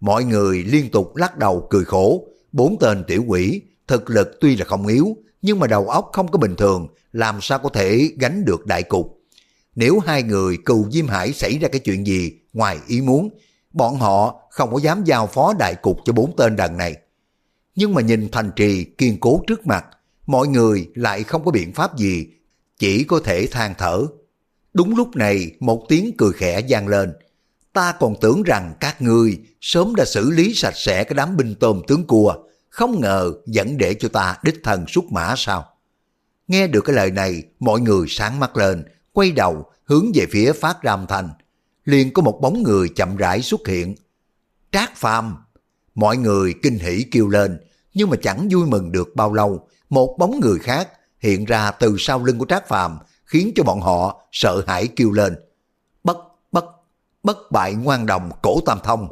Mọi người liên tục lắc đầu cười khổ, bốn tên tiểu quỷ, thực lực tuy là không yếu, nhưng mà đầu óc không có bình thường, làm sao có thể gánh được đại cục. Nếu hai người cừu Diêm Hải xảy ra cái chuyện gì ngoài ý muốn, bọn họ không có dám giao phó đại cục cho bốn tên đàn này. Nhưng mà nhìn thành trì kiên cố trước mặt, mọi người lại không có biện pháp gì, chỉ có thể than thở. Đúng lúc này một tiếng cười khẽ vang lên, ta còn tưởng rằng các ngươi sớm đã xử lý sạch sẽ cái đám binh tôm tướng cua, không ngờ vẫn để cho ta đích thần xuất mã sao. Nghe được cái lời này, mọi người sáng mắt lên, quay đầu hướng về phía phát ram thành. Liền có một bóng người chậm rãi xuất hiện. Trác Phàm Mọi người kinh hỉ kêu lên, nhưng mà chẳng vui mừng được bao lâu, một bóng người khác hiện ra từ sau lưng của Trác Phàm khiến cho bọn họ sợ hãi kêu lên. Bất, bất, bất bại ngoan đồng cổ tam thông.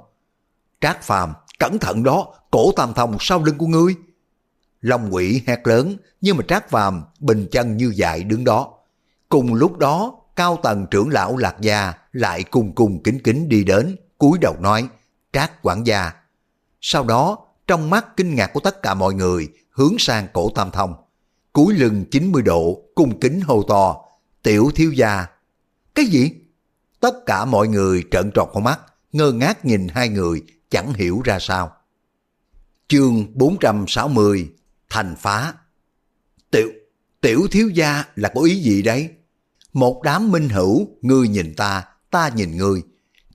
Trác Phàm cẩn thận đó, cổ tam thông sau lưng của ngươi. Long quỷ hét lớn, nhưng mà Trác Phàm bình chân như dại đứng đó. Cùng lúc đó, cao tầng trưởng lão Lạc Gia lại cùng cùng kính kính đi đến, cúi đầu nói, Trác quản gia. Sau đó, trong mắt kinh ngạc của tất cả mọi người hướng sang cổ tam thông. cúi lưng 90 độ, cung kính hô to, tiểu thiếu gia. Cái gì? Tất cả mọi người trợn tròn con mắt, ngơ ngác nhìn hai người, chẳng hiểu ra sao. Chương 460 Thành phá Tiểu, tiểu thiếu gia là có ý gì đấy? Một đám minh hữu, ngươi nhìn ta, ta nhìn ngươi.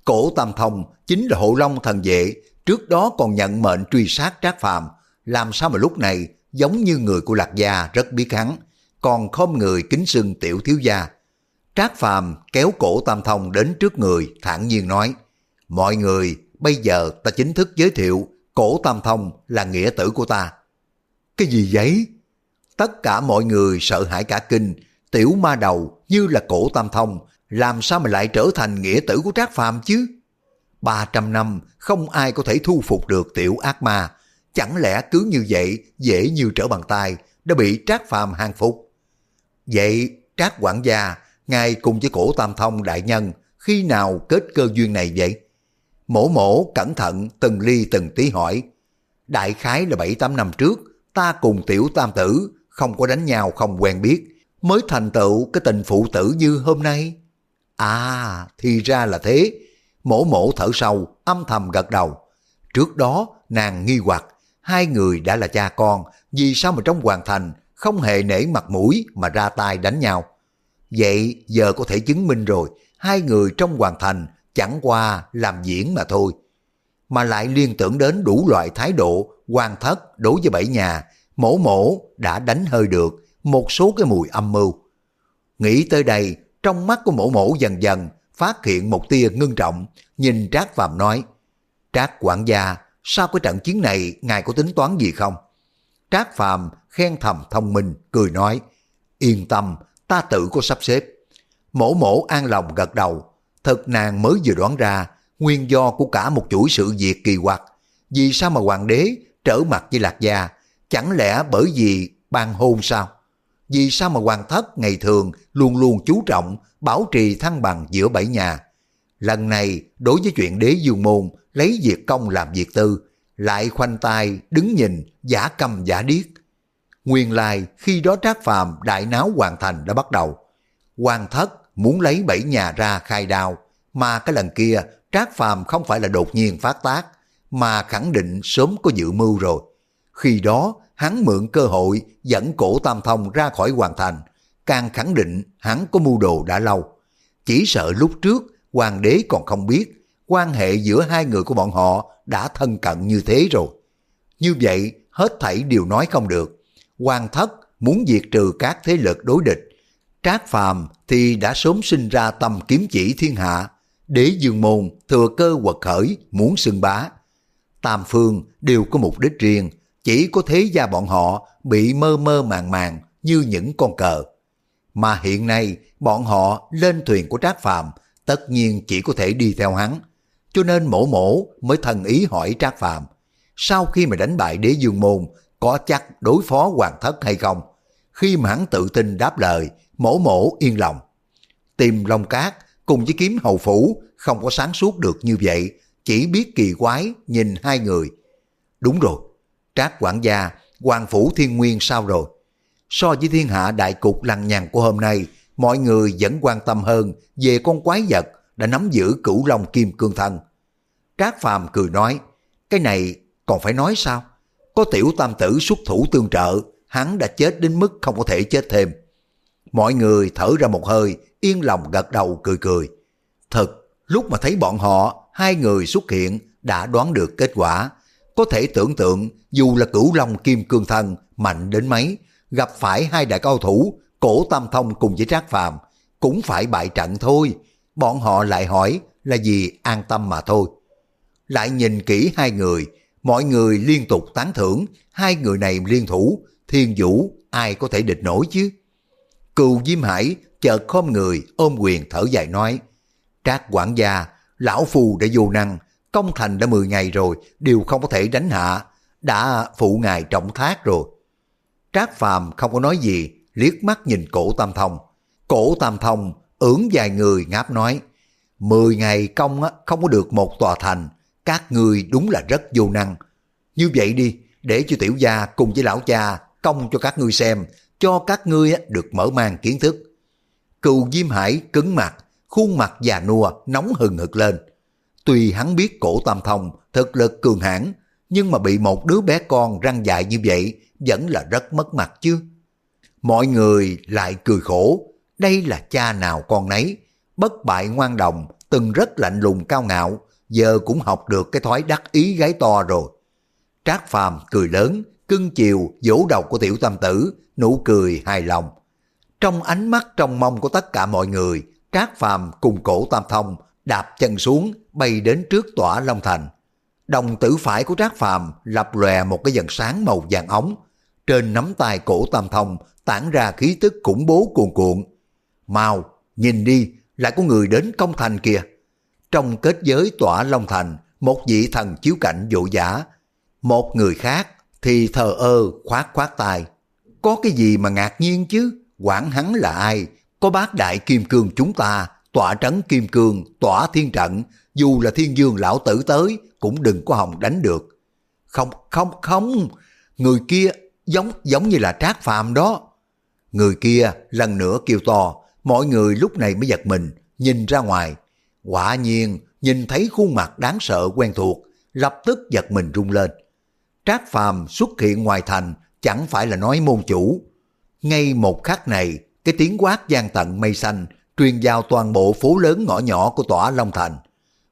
Cổ Tam Thông chính là hộ long thần vệ, trước đó còn nhận mệnh truy sát Trác Phàm, làm sao mà lúc này giống như người của Lạc Gia rất biết hắn, còn không người kính sưng tiểu thiếu gia. Trác Phàm kéo cổ Tam Thông đến trước người, thản nhiên nói, Mọi người, bây giờ ta chính thức giới thiệu cổ Tam Thông là nghĩa tử của ta. Cái gì vậy? Tất cả mọi người sợ hãi cả kinh, tiểu ma đầu như là cổ Tam Thông, làm sao mà lại trở thành nghĩa tử của Trác Phàm chứ? 300 năm không ai có thể thu phục được tiểu ác ma, chẳng lẽ cứ như vậy dễ như trở bàn tay đã bị Trác Phàm hàng phục? Vậy Trác quản gia, ngài cùng với cổ Tam Thông đại nhân khi nào kết cơ duyên này vậy? Mổ mổ cẩn thận từng ly từng tí hỏi. Đại khái là 7-8 năm trước, ta cùng tiểu tam tử không có đánh nhau không quen biết, mới thành tựu cái tình phụ tử như hôm nay. À, thì ra là thế. Mổ mổ thở sâu, âm thầm gật đầu. Trước đó, nàng nghi hoặc, hai người đã là cha con, vì sao mà trong hoàng thành không hề nể mặt mũi mà ra tay đánh nhau. Vậy giờ có thể chứng minh rồi, hai người trong hoàng thành chẳng qua làm diễn mà thôi. Mà lại liên tưởng đến đủ loại thái độ quan thất đối với bảy nhà, mổ mổ đã đánh hơi được một số cái mùi âm mưu. Nghĩ tới đây, trong mắt của mổ mổ dần dần phát hiện một tia ngưng trọng, nhìn Trác Phàm nói, Trác quản gia, sau cái trận chiến này ngài có tính toán gì không? Trác Phàm khen thầm thông minh, cười nói, yên tâm, ta tự có sắp xếp. Mổ mổ an lòng gật đầu, thật nàng mới vừa đoán ra nguyên do của cả một chuỗi sự việc kỳ quặc. Vì sao mà hoàng đế trở mặt với lạc gia? Chẳng lẽ bởi vì ban hôn sao? Vì sao mà hoàng thất ngày thường luôn luôn chú trọng bảo trì thăng bằng giữa bảy nhà? Lần này đối với chuyện đế dương môn lấy việc công làm việc tư, lại khoanh tay đứng nhìn giả câm giả điếc. Nguyên lai khi đó trác phàm đại náo hoàn thành đã bắt đầu. Hoàng thất muốn lấy bảy nhà ra khai đao, mà cái lần kia Trác Phàm không phải là đột nhiên phát tác, mà khẳng định sớm có dự mưu rồi. Khi đó, hắn mượn cơ hội dẫn cổ Tam Thông ra khỏi hoàn thành, càng khẳng định hắn có mưu đồ đã lâu. Chỉ sợ lúc trước, hoàng đế còn không biết, quan hệ giữa hai người của bọn họ đã thân cận như thế rồi. Như vậy hết thảy đều nói không được. Hoàng thất muốn diệt trừ các thế lực đối địch. Trác phàm thì đã sớm sinh ra tâm kiếm chỉ thiên hạ. Đế dương môn thừa cơ quật khởi muốn xưng bá. Tam phương đều có mục đích riêng, chỉ có thế gia bọn họ bị mơ mơ màng màng như những con cờ. Mà hiện nay bọn họ lên thuyền của Trác Phàm tất nhiên chỉ có thể đi theo hắn. Cho nên mổ mổ mới thần ý hỏi Trác Phàm sau khi mà đánh bại đế dương môn có chắc đối phó hoàng thất hay không? Khi mà hắn tự tin đáp lời, mổ mổ yên lòng. Tìm Long Cát cùng với kiếm hầu phủ không có sáng suốt được như vậy, chỉ biết kỳ quái nhìn hai người. Đúng rồi, trác quản gia, hoàng phủ thiên nguyên sao rồi? So với thiên hạ đại cục lằng nhằng của hôm nay, mọi người vẫn quan tâm hơn về con quái vật đã nắm giữ cửu long kim cương thân. Trác Phàm cười nói, cái này còn phải nói sao? Có tiểu tam tử xuất thủ tương trợ, hắn đã chết đến mức không có thể chết thêm. Mọi người thở ra một hơi, yên lòng gật đầu cười cười. Thật, lúc mà thấy bọn họ, hai người xuất hiện, đã đoán được kết quả. Có thể tưởng tượng, dù là cửu long kim cương thần mạnh đến mấy, gặp phải hai đại cao thủ, cổ tam thông cùng với trác phàm, cũng phải bại trận thôi. Bọn họ lại hỏi là vì an tâm mà thôi. Lại nhìn kỹ hai người, mọi người liên tục tán thưởng, hai người này liên thủ, thiên vũ, ai có thể địch nổi chứ? Cừu Diêm Hải chợt khom người ôm quyền thở dài nói, Trác quản gia, lão phù đã vô năng, công thành đã 10 ngày rồi, đều không có thể đánh hạ, đã phụ ngài trọng thác rồi. Trác Phàm không có nói gì, liếc mắt nhìn cổ Tam Thông. Cổ Tam Thông ưỡn vài người ngáp nói, 10 ngày công không có được một tòa thành, các người đúng là rất vô năng. Như vậy đi, để cho tiểu gia cùng với lão cha công cho các ngươi xem, cho các ngươi được mở mang kiến thức. Cừu Diêm Hải cứng mặt, khuôn mặt già nua, nóng hừng hực lên. Tuy hắn biết cổ tam thông, thực lực cường hãn nhưng mà bị một đứa bé con răng dại như vậy vẫn là rất mất mặt chứ. Mọi người lại cười khổ, đây là cha nào con nấy, bất bại ngoan đồng, từng rất lạnh lùng cao ngạo, giờ cũng học được cái thói đắc ý gái to rồi. Trác Phàm cười lớn, cưng chiều vỗ đầu của tiểu tam tử, nụ cười hài lòng. Trong ánh mắt trong mong của tất cả mọi người, Trác Phàm cùng cổ tam thông đạp chân xuống bay đến trước tỏa Long Thành. Đồng tử phải của Trác Phàm lập lòe một cái dần sáng màu vàng ống. Trên nắm tay cổ tam thông tản ra khí tức khủng bố cuồn cuộn. Mau, nhìn đi, lại có người đến công thành kìa. Trong kết giới tỏa Long Thành, một vị thần chiếu cảnh vội giả. Một người khác thì thờ ơ khoát khoát tay. Có cái gì mà ngạc nhiên chứ? Quản hắn là ai? Có bác đại kim cương chúng ta, tỏa trấn kim cương, tỏa thiên trận, dù là thiên dương lão tử tới, cũng đừng có hòng đánh được. Không, không, không, người kia giống giống như là trác phàm đó. Người kia lần nữa kêu to, mọi người lúc này mới giật mình, nhìn ra ngoài, Quả nhiên, nhìn thấy khuôn mặt đáng sợ quen thuộc, lập tức giật mình rung lên. Trác Phàm xuất hiện ngoài thành chẳng phải là nói môn chủ. Ngay một khắc này, cái tiếng quát gian tận mây xanh truyền vào toàn bộ phố lớn ngõ nhỏ của tỏa Long Thành.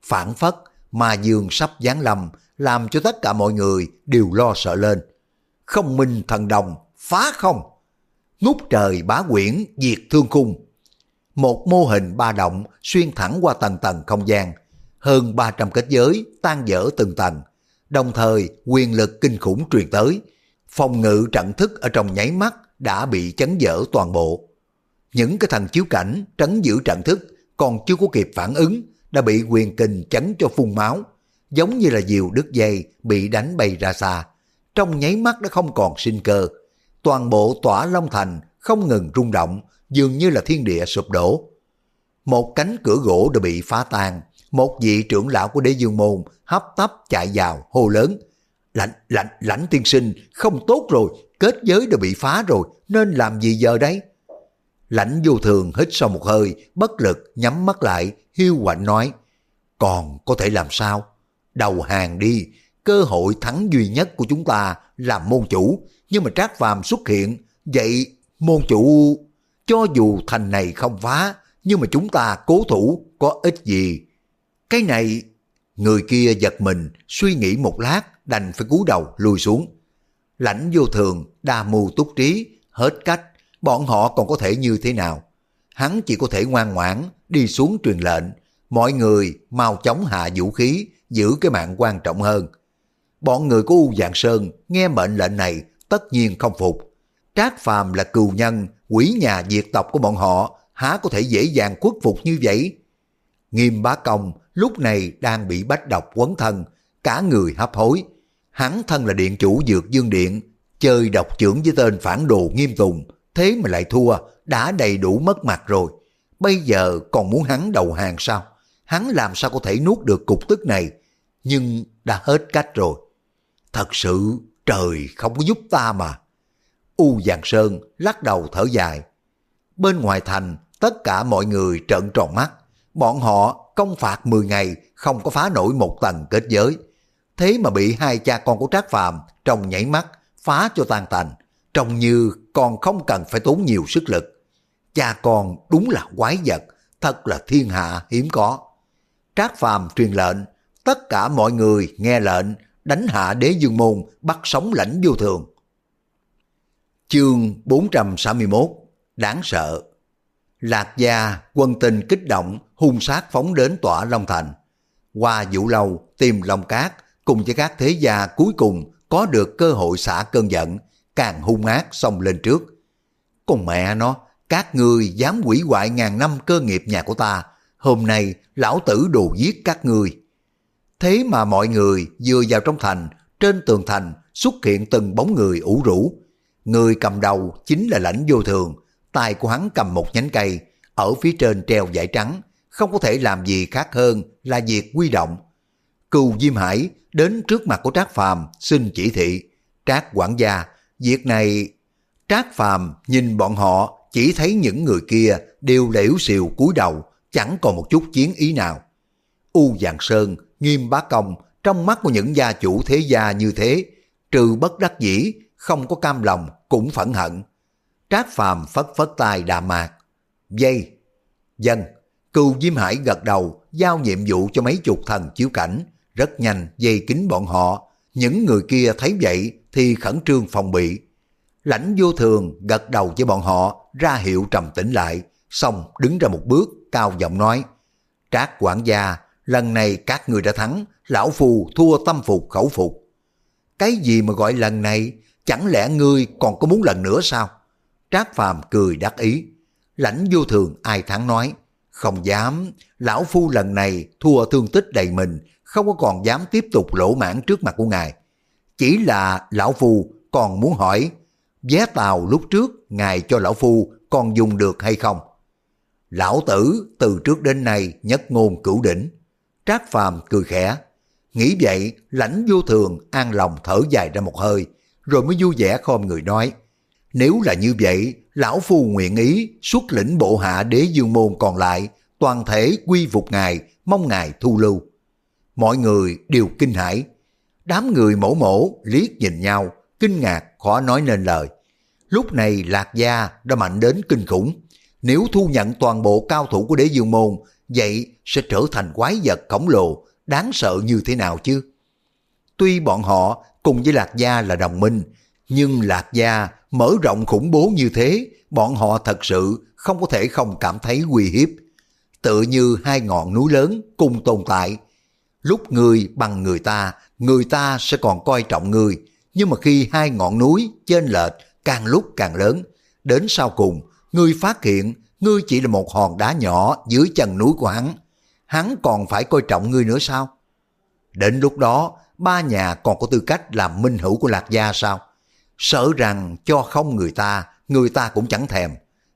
Phản phất, mà dương sắp giáng lâm, làm cho tất cả mọi người đều lo sợ lên. Không minh thần đồng, phá không! Ngút trời bá quyển, diệt thương khung, một mô hình ba động xuyên thẳng qua tầng tầng không gian, hơn 300 kết giới tan dở từng tầng, đồng thời quyền lực kinh khủng truyền tới, phòng ngự trận thức ở trong nháy mắt đã bị chấn dở toàn bộ. Những cái thần chiếu cảnh trấn giữ trận thức còn chưa có kịp phản ứng đã bị quyền kình chấn cho phun máu, giống như là diều đứt dây bị đánh bay ra xa. Trong nháy mắt đã không còn sinh cơ, toàn bộ tỏa Long Thành không ngừng rung động, dường như là thiên địa sụp đổ. Một cánh cửa gỗ đã bị phá tan, một vị trưởng lão của đế dương môn hấp tấp chạy vào hô lớn. Lạnh, lạnh, lãnh tiên sinh, không tốt rồi, kết giới đã bị phá rồi, nên làm gì giờ đấy? Lãnh vô thường hít sau một hơi, bất lực nhắm mắt lại, hiu quạnh nói, còn có thể làm sao? Đầu hàng đi, cơ hội thắng duy nhất của chúng ta là môn chủ, nhưng mà Trác Phàm xuất hiện, vậy môn chủ... Cho dù thành này không phá, nhưng mà chúng ta cố thủ có ích gì. Cái này, Người kia giật mình, suy nghĩ một lát, đành phải cúi đầu lùi xuống. Lãnh vô thường, đa mưu túc trí, hết cách, bọn họ còn có thể như thế nào? Hắn chỉ có thể ngoan ngoãn, đi xuống truyền lệnh, mọi người mau chóng hạ vũ khí, giữ cái mạng quan trọng hơn. Bọn người của U Dạng Sơn nghe mệnh lệnh này tất nhiên không phục. Trác Phàm là cừu nhân, quỷ nhà diệt tộc của bọn họ, há có thể dễ dàng khuất phục như vậy? Nghiêm bá công lúc này đang bị bách độc quấn thân, cả người hấp hối. Hắn thân là điện chủ dược dương điện, chơi độc trưởng với tên phản đồ nghiêm tùng, thế mà lại thua, đã đầy đủ mất mặt rồi. Bây giờ còn muốn hắn đầu hàng sao? Hắn làm sao có thể nuốt được cục tức này? Nhưng đã hết cách rồi. Thật sự trời không có giúp ta mà. U Giang Sơn lắc đầu thở dài. Bên ngoài thành, tất cả mọi người trợn tròn mắt. Bọn họ công phạt 10 ngày không có phá nổi một tầng kết giới. Thế mà bị hai cha con của Trác Phàm trong nhảy mắt phá cho tan tành. Trông như còn không cần phải tốn nhiều sức lực. Cha con đúng là quái vật, thật là thiên hạ hiếm có. Trác Phàm truyền lệnh, tất cả mọi người nghe lệnh đánh hạ đế dương môn bắt sống lãnh vô thường. Chương 461 Đáng sợ Lạc gia quân tình kích động hung sát phóng đến tỏa Long Thành. Qua vũ lâu tìm Long Cát cùng với các thế gia cuối cùng có được cơ hội xả cơn giận càng hung ác xông lên trước. Còn mẹ nó, các ngươi dám quỷ hoại ngàn năm cơ nghiệp nhà của ta, hôm nay lão tử đồ giết các ngươi. Thế mà mọi người vừa vào trong thành, trên tường thành xuất hiện từng bóng người ủ rũ. Người cầm đầu chính là lãnh vô thường, tay của hắn cầm một nhánh cây, ở phía trên treo dải trắng, không có thể làm gì khác hơn là việc quy động. Cừu Diêm Hải đến trước mặt của Trác Phàm xin chỉ thị. Trác quản gia, việc này... Trác Phàm nhìn bọn họ chỉ thấy những người kia đều lẻo xìu cúi đầu, chẳng còn một chút chiến ý nào. U Giàng Sơn, Nghiêm Bá Công, trong mắt của những gia chủ thế gia như thế, trừ bất đắc dĩ, không có cam lòng, cũng phẫn hận. Trác Phàm phất phất tay đà mạc. Dây. Dân. Cừu Diêm Hải gật đầu, giao nhiệm vụ cho mấy chục thần chiếu cảnh, rất nhanh dây kính bọn họ. Những người kia thấy vậy thì khẩn trương phòng bị. Lãnh vô thường gật đầu với bọn họ, ra hiệu trầm tĩnh lại, xong đứng ra một bước, cao giọng nói. Trác quản gia, lần này các người đã thắng, lão phù thua tâm phục khẩu phục. Cái gì mà gọi lần này, chẳng lẽ ngươi còn có muốn lần nữa sao? Trác Phàm cười đắc ý. Lãnh vô thường ai thắng nói, không dám, lão phu lần này thua thương tích đầy mình, không có còn dám tiếp tục lỗ mãn trước mặt của ngài. Chỉ là lão phu còn muốn hỏi, vé tàu lúc trước ngài cho lão phu còn dùng được hay không? Lão tử từ trước đến nay nhất ngôn cửu đỉnh. Trác Phàm cười khẽ. Nghĩ vậy, lãnh vô thường an lòng thở dài ra một hơi, rồi mới vui vẻ khom người nói. Nếu là như vậy, lão phu nguyện ý xuất lĩnh bộ hạ đế dương môn còn lại, toàn thể quy phục ngài, mong ngài thu lưu. Mọi người đều kinh hãi. Đám người mổ mổ liếc nhìn nhau, kinh ngạc khó nói nên lời. Lúc này Lạc Gia đã mạnh đến kinh khủng. Nếu thu nhận toàn bộ cao thủ của đế dương môn, vậy sẽ trở thành quái vật khổng lồ, đáng sợ như thế nào chứ? Tuy bọn họ cùng với Lạc Gia là đồng minh, nhưng Lạc Gia mở rộng khủng bố như thế, bọn họ thật sự không có thể không cảm thấy uy hiếp. Tự như hai ngọn núi lớn cùng tồn tại. Lúc người bằng người ta, người ta sẽ còn coi trọng người. Nhưng mà khi hai ngọn núi trên lệch càng lúc càng lớn, đến sau cùng, ngươi phát hiện ngươi chỉ là một hòn đá nhỏ dưới chân núi của hắn. Hắn còn phải coi trọng ngươi nữa sao? Đến lúc đó, ba nhà còn có tư cách làm minh hữu của Lạc Gia sao? Sợ rằng cho không người ta, người ta cũng chẳng thèm.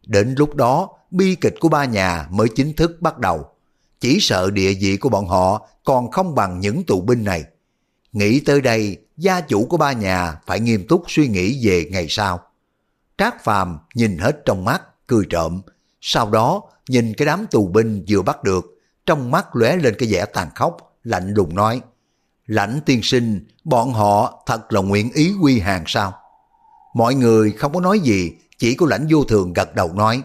Đến lúc đó, bi kịch của ba nhà mới chính thức bắt đầu. Chỉ sợ địa vị của bọn họ còn không bằng những tù binh này. Nghĩ tới đây, gia chủ của ba nhà phải nghiêm túc suy nghĩ về ngày sau. Trác Phàm nhìn hết trong mắt, cười trộm. Sau đó, nhìn cái đám tù binh vừa bắt được, trong mắt lóe lên cái vẻ tàn khốc, lạnh lùng nói. Lãnh tiên sinh, bọn họ thật là nguyện ý quy hàng sao? Mọi người không có nói gì, chỉ có lãnh vô thường gật đầu nói.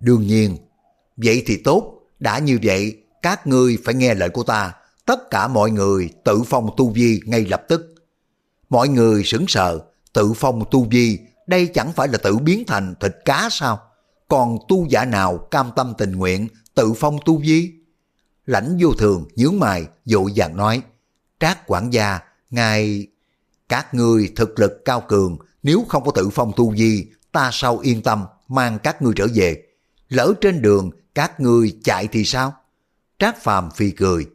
Đương nhiên, vậy thì tốt, đã như vậy, các ngươi phải nghe lời của ta, tất cả mọi người tự phong tu vi ngay lập tức. Mọi người sững sờ, tự phong tu vi, đây chẳng phải là tự biến thành thịt cá sao? Còn tu giả nào cam tâm tình nguyện tự phong tu vi? Lãnh vô thường nhướng mày, dội vàng nói, Trác quản gia, ngài... Các ngươi thực lực cao cường, nếu không có tự phong tu vi, ta sao yên tâm mang các ngươi trở về. Lỡ trên đường, các ngươi chạy thì sao? Trác phàm phi cười,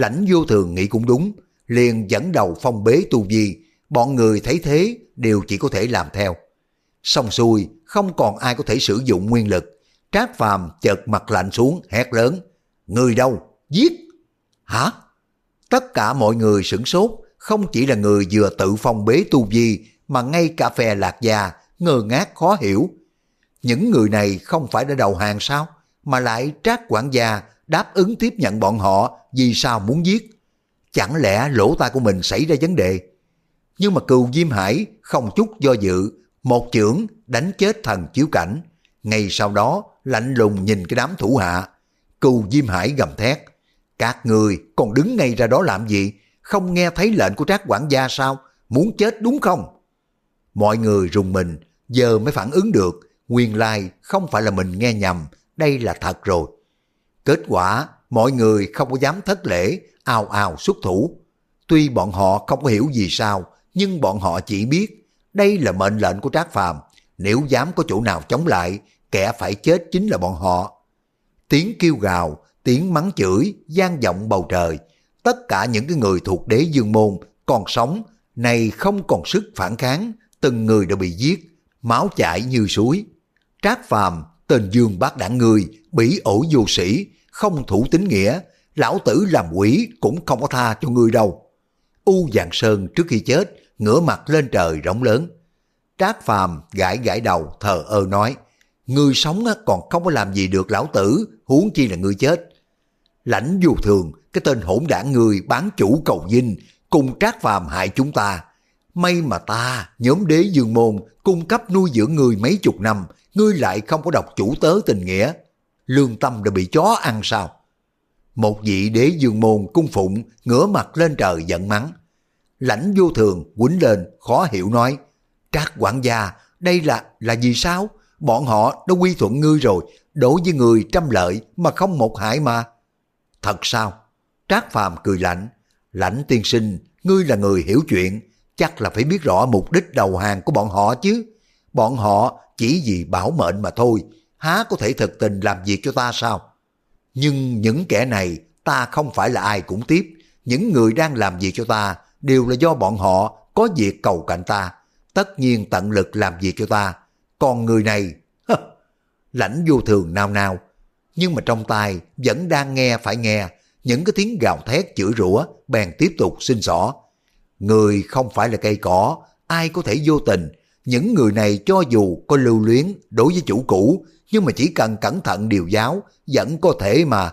lãnh vô thường nghĩ cũng đúng, liền dẫn đầu phong bế tu vi, bọn người thấy thế đều chỉ có thể làm theo. Xong xuôi, không còn ai có thể sử dụng nguyên lực. Trác phàm chợt mặt lạnh xuống, hét lớn. Người đâu? Giết! Hả? Tất cả mọi người sửng sốt, không chỉ là người vừa tự phong bế tu vi, mà ngay cả phe lạc già ngơ ngác khó hiểu. Những người này không phải đã đầu hàng sao? Mà lại trác quản gia đáp ứng tiếp nhận bọn họ vì sao muốn giết? Chẳng lẽ lỗ tai của mình xảy ra vấn đề? Nhưng mà cừu Diêm Hải không chút do dự, một chưởng đánh chết thần chiếu cảnh. Ngay sau đó lạnh lùng nhìn cái đám thủ hạ. Cừu Diêm Hải gầm thét. Các người còn đứng ngay ra đó làm gì? Không nghe thấy lệnh của trác quản gia sao? Muốn chết đúng không? Mọi người rùng mình, giờ mới phản ứng được. Nguyên lai không phải là mình nghe nhầm, đây là thật rồi. Kết quả, mọi người không có dám thất lễ, ào ào xuất thủ. Tuy bọn họ không có hiểu gì sao, nhưng bọn họ chỉ biết đây là mệnh lệnh của Trác Phàm. Nếu dám có chỗ nào chống lại, kẻ phải chết chính là bọn họ. Tiếng kêu gào, tiếng mắng chửi, gian vọng bầu trời. Tất cả những cái người thuộc đế dương môn còn sống, này không còn sức phản kháng, từng người đã bị giết, máu chảy như suối. Trác Phàm tên Dương bác đảng người, bỉ ổ vô sĩ, không thủ tính nghĩa, lão tử làm quỷ cũng không có tha cho ngươi đâu. U Giàng Sơn trước khi chết, ngửa mặt lên trời rộng lớn. Trác Phàm gãi gãi đầu thờ ơ nói, ngươi sống còn không có làm gì được lão tử, huống chi là ngươi chết. Lãnh dù thường, cái tên hỗn đảng người bán chủ cầu dinh, cùng Trác Phàm hại chúng ta. May mà ta, nhóm đế dương môn, cung cấp nuôi dưỡng người mấy chục năm, ngươi lại không có đọc chủ tớ tình nghĩa. Lương tâm đã bị chó ăn sao? Một vị đế dương môn cung phụng ngửa mặt lên trời giận mắng. Lãnh vô thường quýnh lên khó hiểu nói. Trác quản gia, đây là là gì sao? Bọn họ đã quy thuận ngươi rồi, đối với người trăm lợi mà không một hại mà. Thật sao? Trác phàm cười lạnh. Lãnh tiên sinh, ngươi là người hiểu chuyện, chắc là phải biết rõ mục đích đầu hàng của bọn họ chứ. Bọn họ chỉ vì bảo mệnh mà thôi, há có thể thực tình làm việc cho ta sao? Nhưng những kẻ này ta không phải là ai cũng tiếp, những người đang làm việc cho ta đều là do bọn họ có việc cầu cạnh ta, tất nhiên tận lực làm việc cho ta. Còn người này, lãnh vô thường nào nào, nhưng mà trong tai vẫn đang nghe phải nghe những cái tiếng gào thét chửi rủa bèn tiếp tục xin xỏ. Người không phải là cây cỏ, ai có thể vô tình những người này cho dù có lưu luyến đối với chủ cũ, nhưng mà chỉ cần cẩn thận điều giáo, vẫn có thể mà.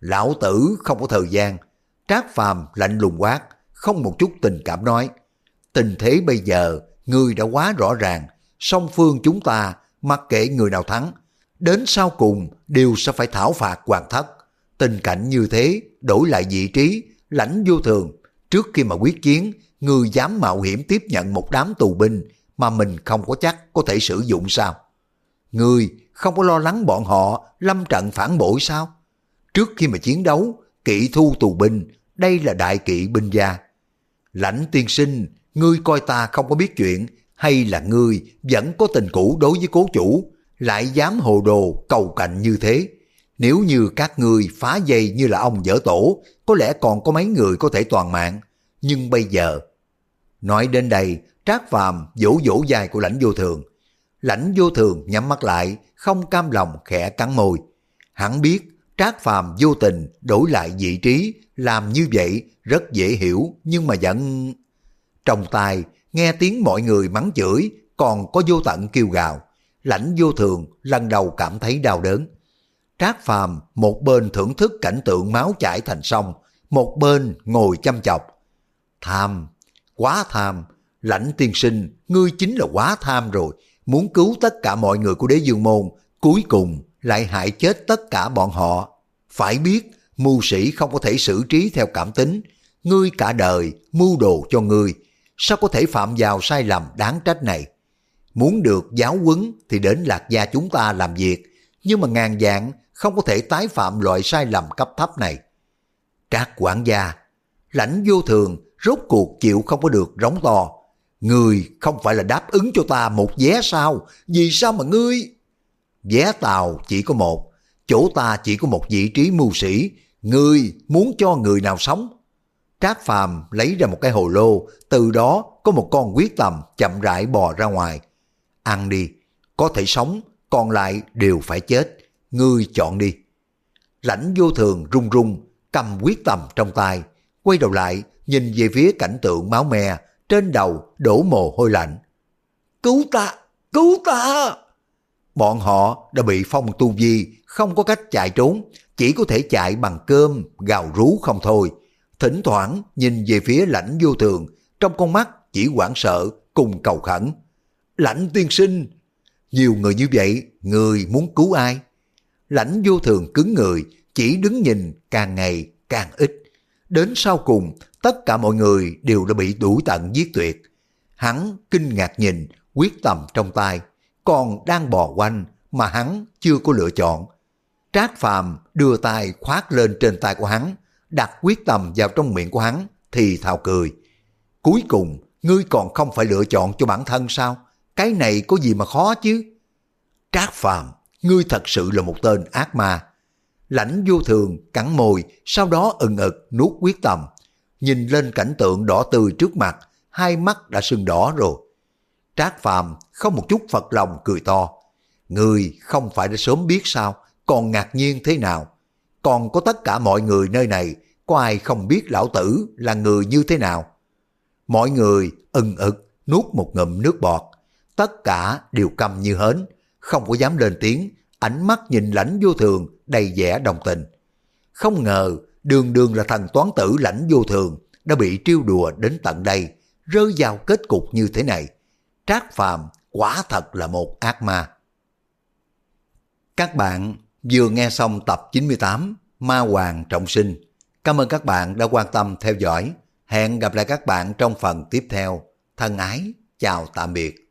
Lão tử không có thời gian. Trác phàm lạnh lùng quát, không một chút tình cảm nói. Tình thế bây giờ, người đã quá rõ ràng. Song phương chúng ta, mặc kệ người nào thắng, đến sau cùng đều sẽ phải thảo phạt hoàn thất. Tình cảnh như thế, đổi lại vị trí, lãnh vô thường. Trước khi mà quyết chiến, người dám mạo hiểm tiếp nhận một đám tù binh, mà mình không có chắc có thể sử dụng sao? Người không có lo lắng bọn họ lâm trận phản bội sao? Trước khi mà chiến đấu, kỵ thu tù binh, đây là đại kỵ binh gia. Lãnh tiên sinh, ngươi coi ta không có biết chuyện, hay là ngươi vẫn có tình cũ đối với cố chủ, lại dám hồ đồ cầu cạnh như thế. Nếu như các ngươi phá dây như là ông dở tổ, có lẽ còn có mấy người có thể toàn mạng. Nhưng bây giờ, nói đến đây, Trác Phàm vỗ vỗ dài của lãnh vô thường. Lãnh vô thường nhắm mắt lại, không cam lòng khẽ cắn môi. Hắn biết Trác Phàm vô tình đổi lại vị trí, làm như vậy rất dễ hiểu nhưng mà vẫn... Trong tai, nghe tiếng mọi người mắng chửi, còn có vô tận kêu gào. Lãnh vô thường lần đầu cảm thấy đau đớn. Trác Phàm một bên thưởng thức cảnh tượng máu chảy thành sông, một bên ngồi chăm chọc. Tham, quá tham, Lãnh tiên sinh, ngươi chính là quá tham rồi, muốn cứu tất cả mọi người của đế dương môn, cuối cùng lại hại chết tất cả bọn họ. Phải biết, mưu sĩ không có thể xử trí theo cảm tính, ngươi cả đời mưu đồ cho ngươi, sao có thể phạm vào sai lầm đáng trách này. Muốn được giáo huấn thì đến lạc gia chúng ta làm việc, nhưng mà ngàn dạng không có thể tái phạm loại sai lầm cấp thấp này. Trác quản gia, lãnh vô thường rốt cuộc chịu không có được rống to. Người không phải là đáp ứng cho ta một vé sao? Vì sao mà ngươi... Vé tàu chỉ có một, chỗ ta chỉ có một vị trí mưu sĩ, ngươi muốn cho người nào sống? Trác Phàm lấy ra một cái hồ lô, từ đó có một con quyết tầm chậm rãi bò ra ngoài. Ăn đi, có thể sống, còn lại đều phải chết, ngươi chọn đi. Lãnh vô thường run run, cầm quyết tầm trong tay, quay đầu lại nhìn về phía cảnh tượng máu me, trên đầu đổ mồ hôi lạnh. Cứu ta! Cứu ta! Bọn họ đã bị phong tu vi, không có cách chạy trốn, chỉ có thể chạy bằng cơm, gào rú không thôi. Thỉnh thoảng nhìn về phía lãnh vô thường, trong con mắt chỉ hoảng sợ cùng cầu khẩn. Lãnh tiên sinh! Nhiều người như vậy, người muốn cứu ai? Lãnh vô thường cứng người, chỉ đứng nhìn càng ngày càng ít. Đến sau cùng, tất cả mọi người đều đã bị đuổi tận giết tuyệt. Hắn kinh ngạc nhìn, quyết tâm trong tay, còn đang bò quanh mà hắn chưa có lựa chọn. Trác Phàm đưa tay khoát lên trên tay của hắn, đặt quyết tâm vào trong miệng của hắn, thì thào cười. Cuối cùng, ngươi còn không phải lựa chọn cho bản thân sao? Cái này có gì mà khó chứ? Trác Phàm, ngươi thật sự là một tên ác ma. Lãnh vô thường cắn môi, sau đó ừng ực nuốt quyết tâm. Nhìn lên cảnh tượng đỏ tươi trước mặt, hai mắt đã sưng đỏ rồi. Trác Phàm không một chút phật lòng cười to. Người không phải đã sớm biết sao, còn ngạc nhiên thế nào. Còn có tất cả mọi người nơi này, có ai không biết lão tử là người như thế nào. Mọi người ưng ực nuốt một ngụm nước bọt. Tất cả đều câm như hến, không có dám lên tiếng, ánh mắt nhìn lãnh vô thường đầy vẻ đồng tình. Không ngờ đường đường là thần toán tử lãnh vô thường đã bị trêu đùa đến tận đây, rơi vào kết cục như thế này. Trác Phàm quả thật là một ác ma. Các bạn vừa nghe xong tập 98 Ma Hoàng Trọng Sinh. Cảm ơn các bạn đã quan tâm theo dõi. Hẹn gặp lại các bạn trong phần tiếp theo. Thân ái, chào tạm biệt.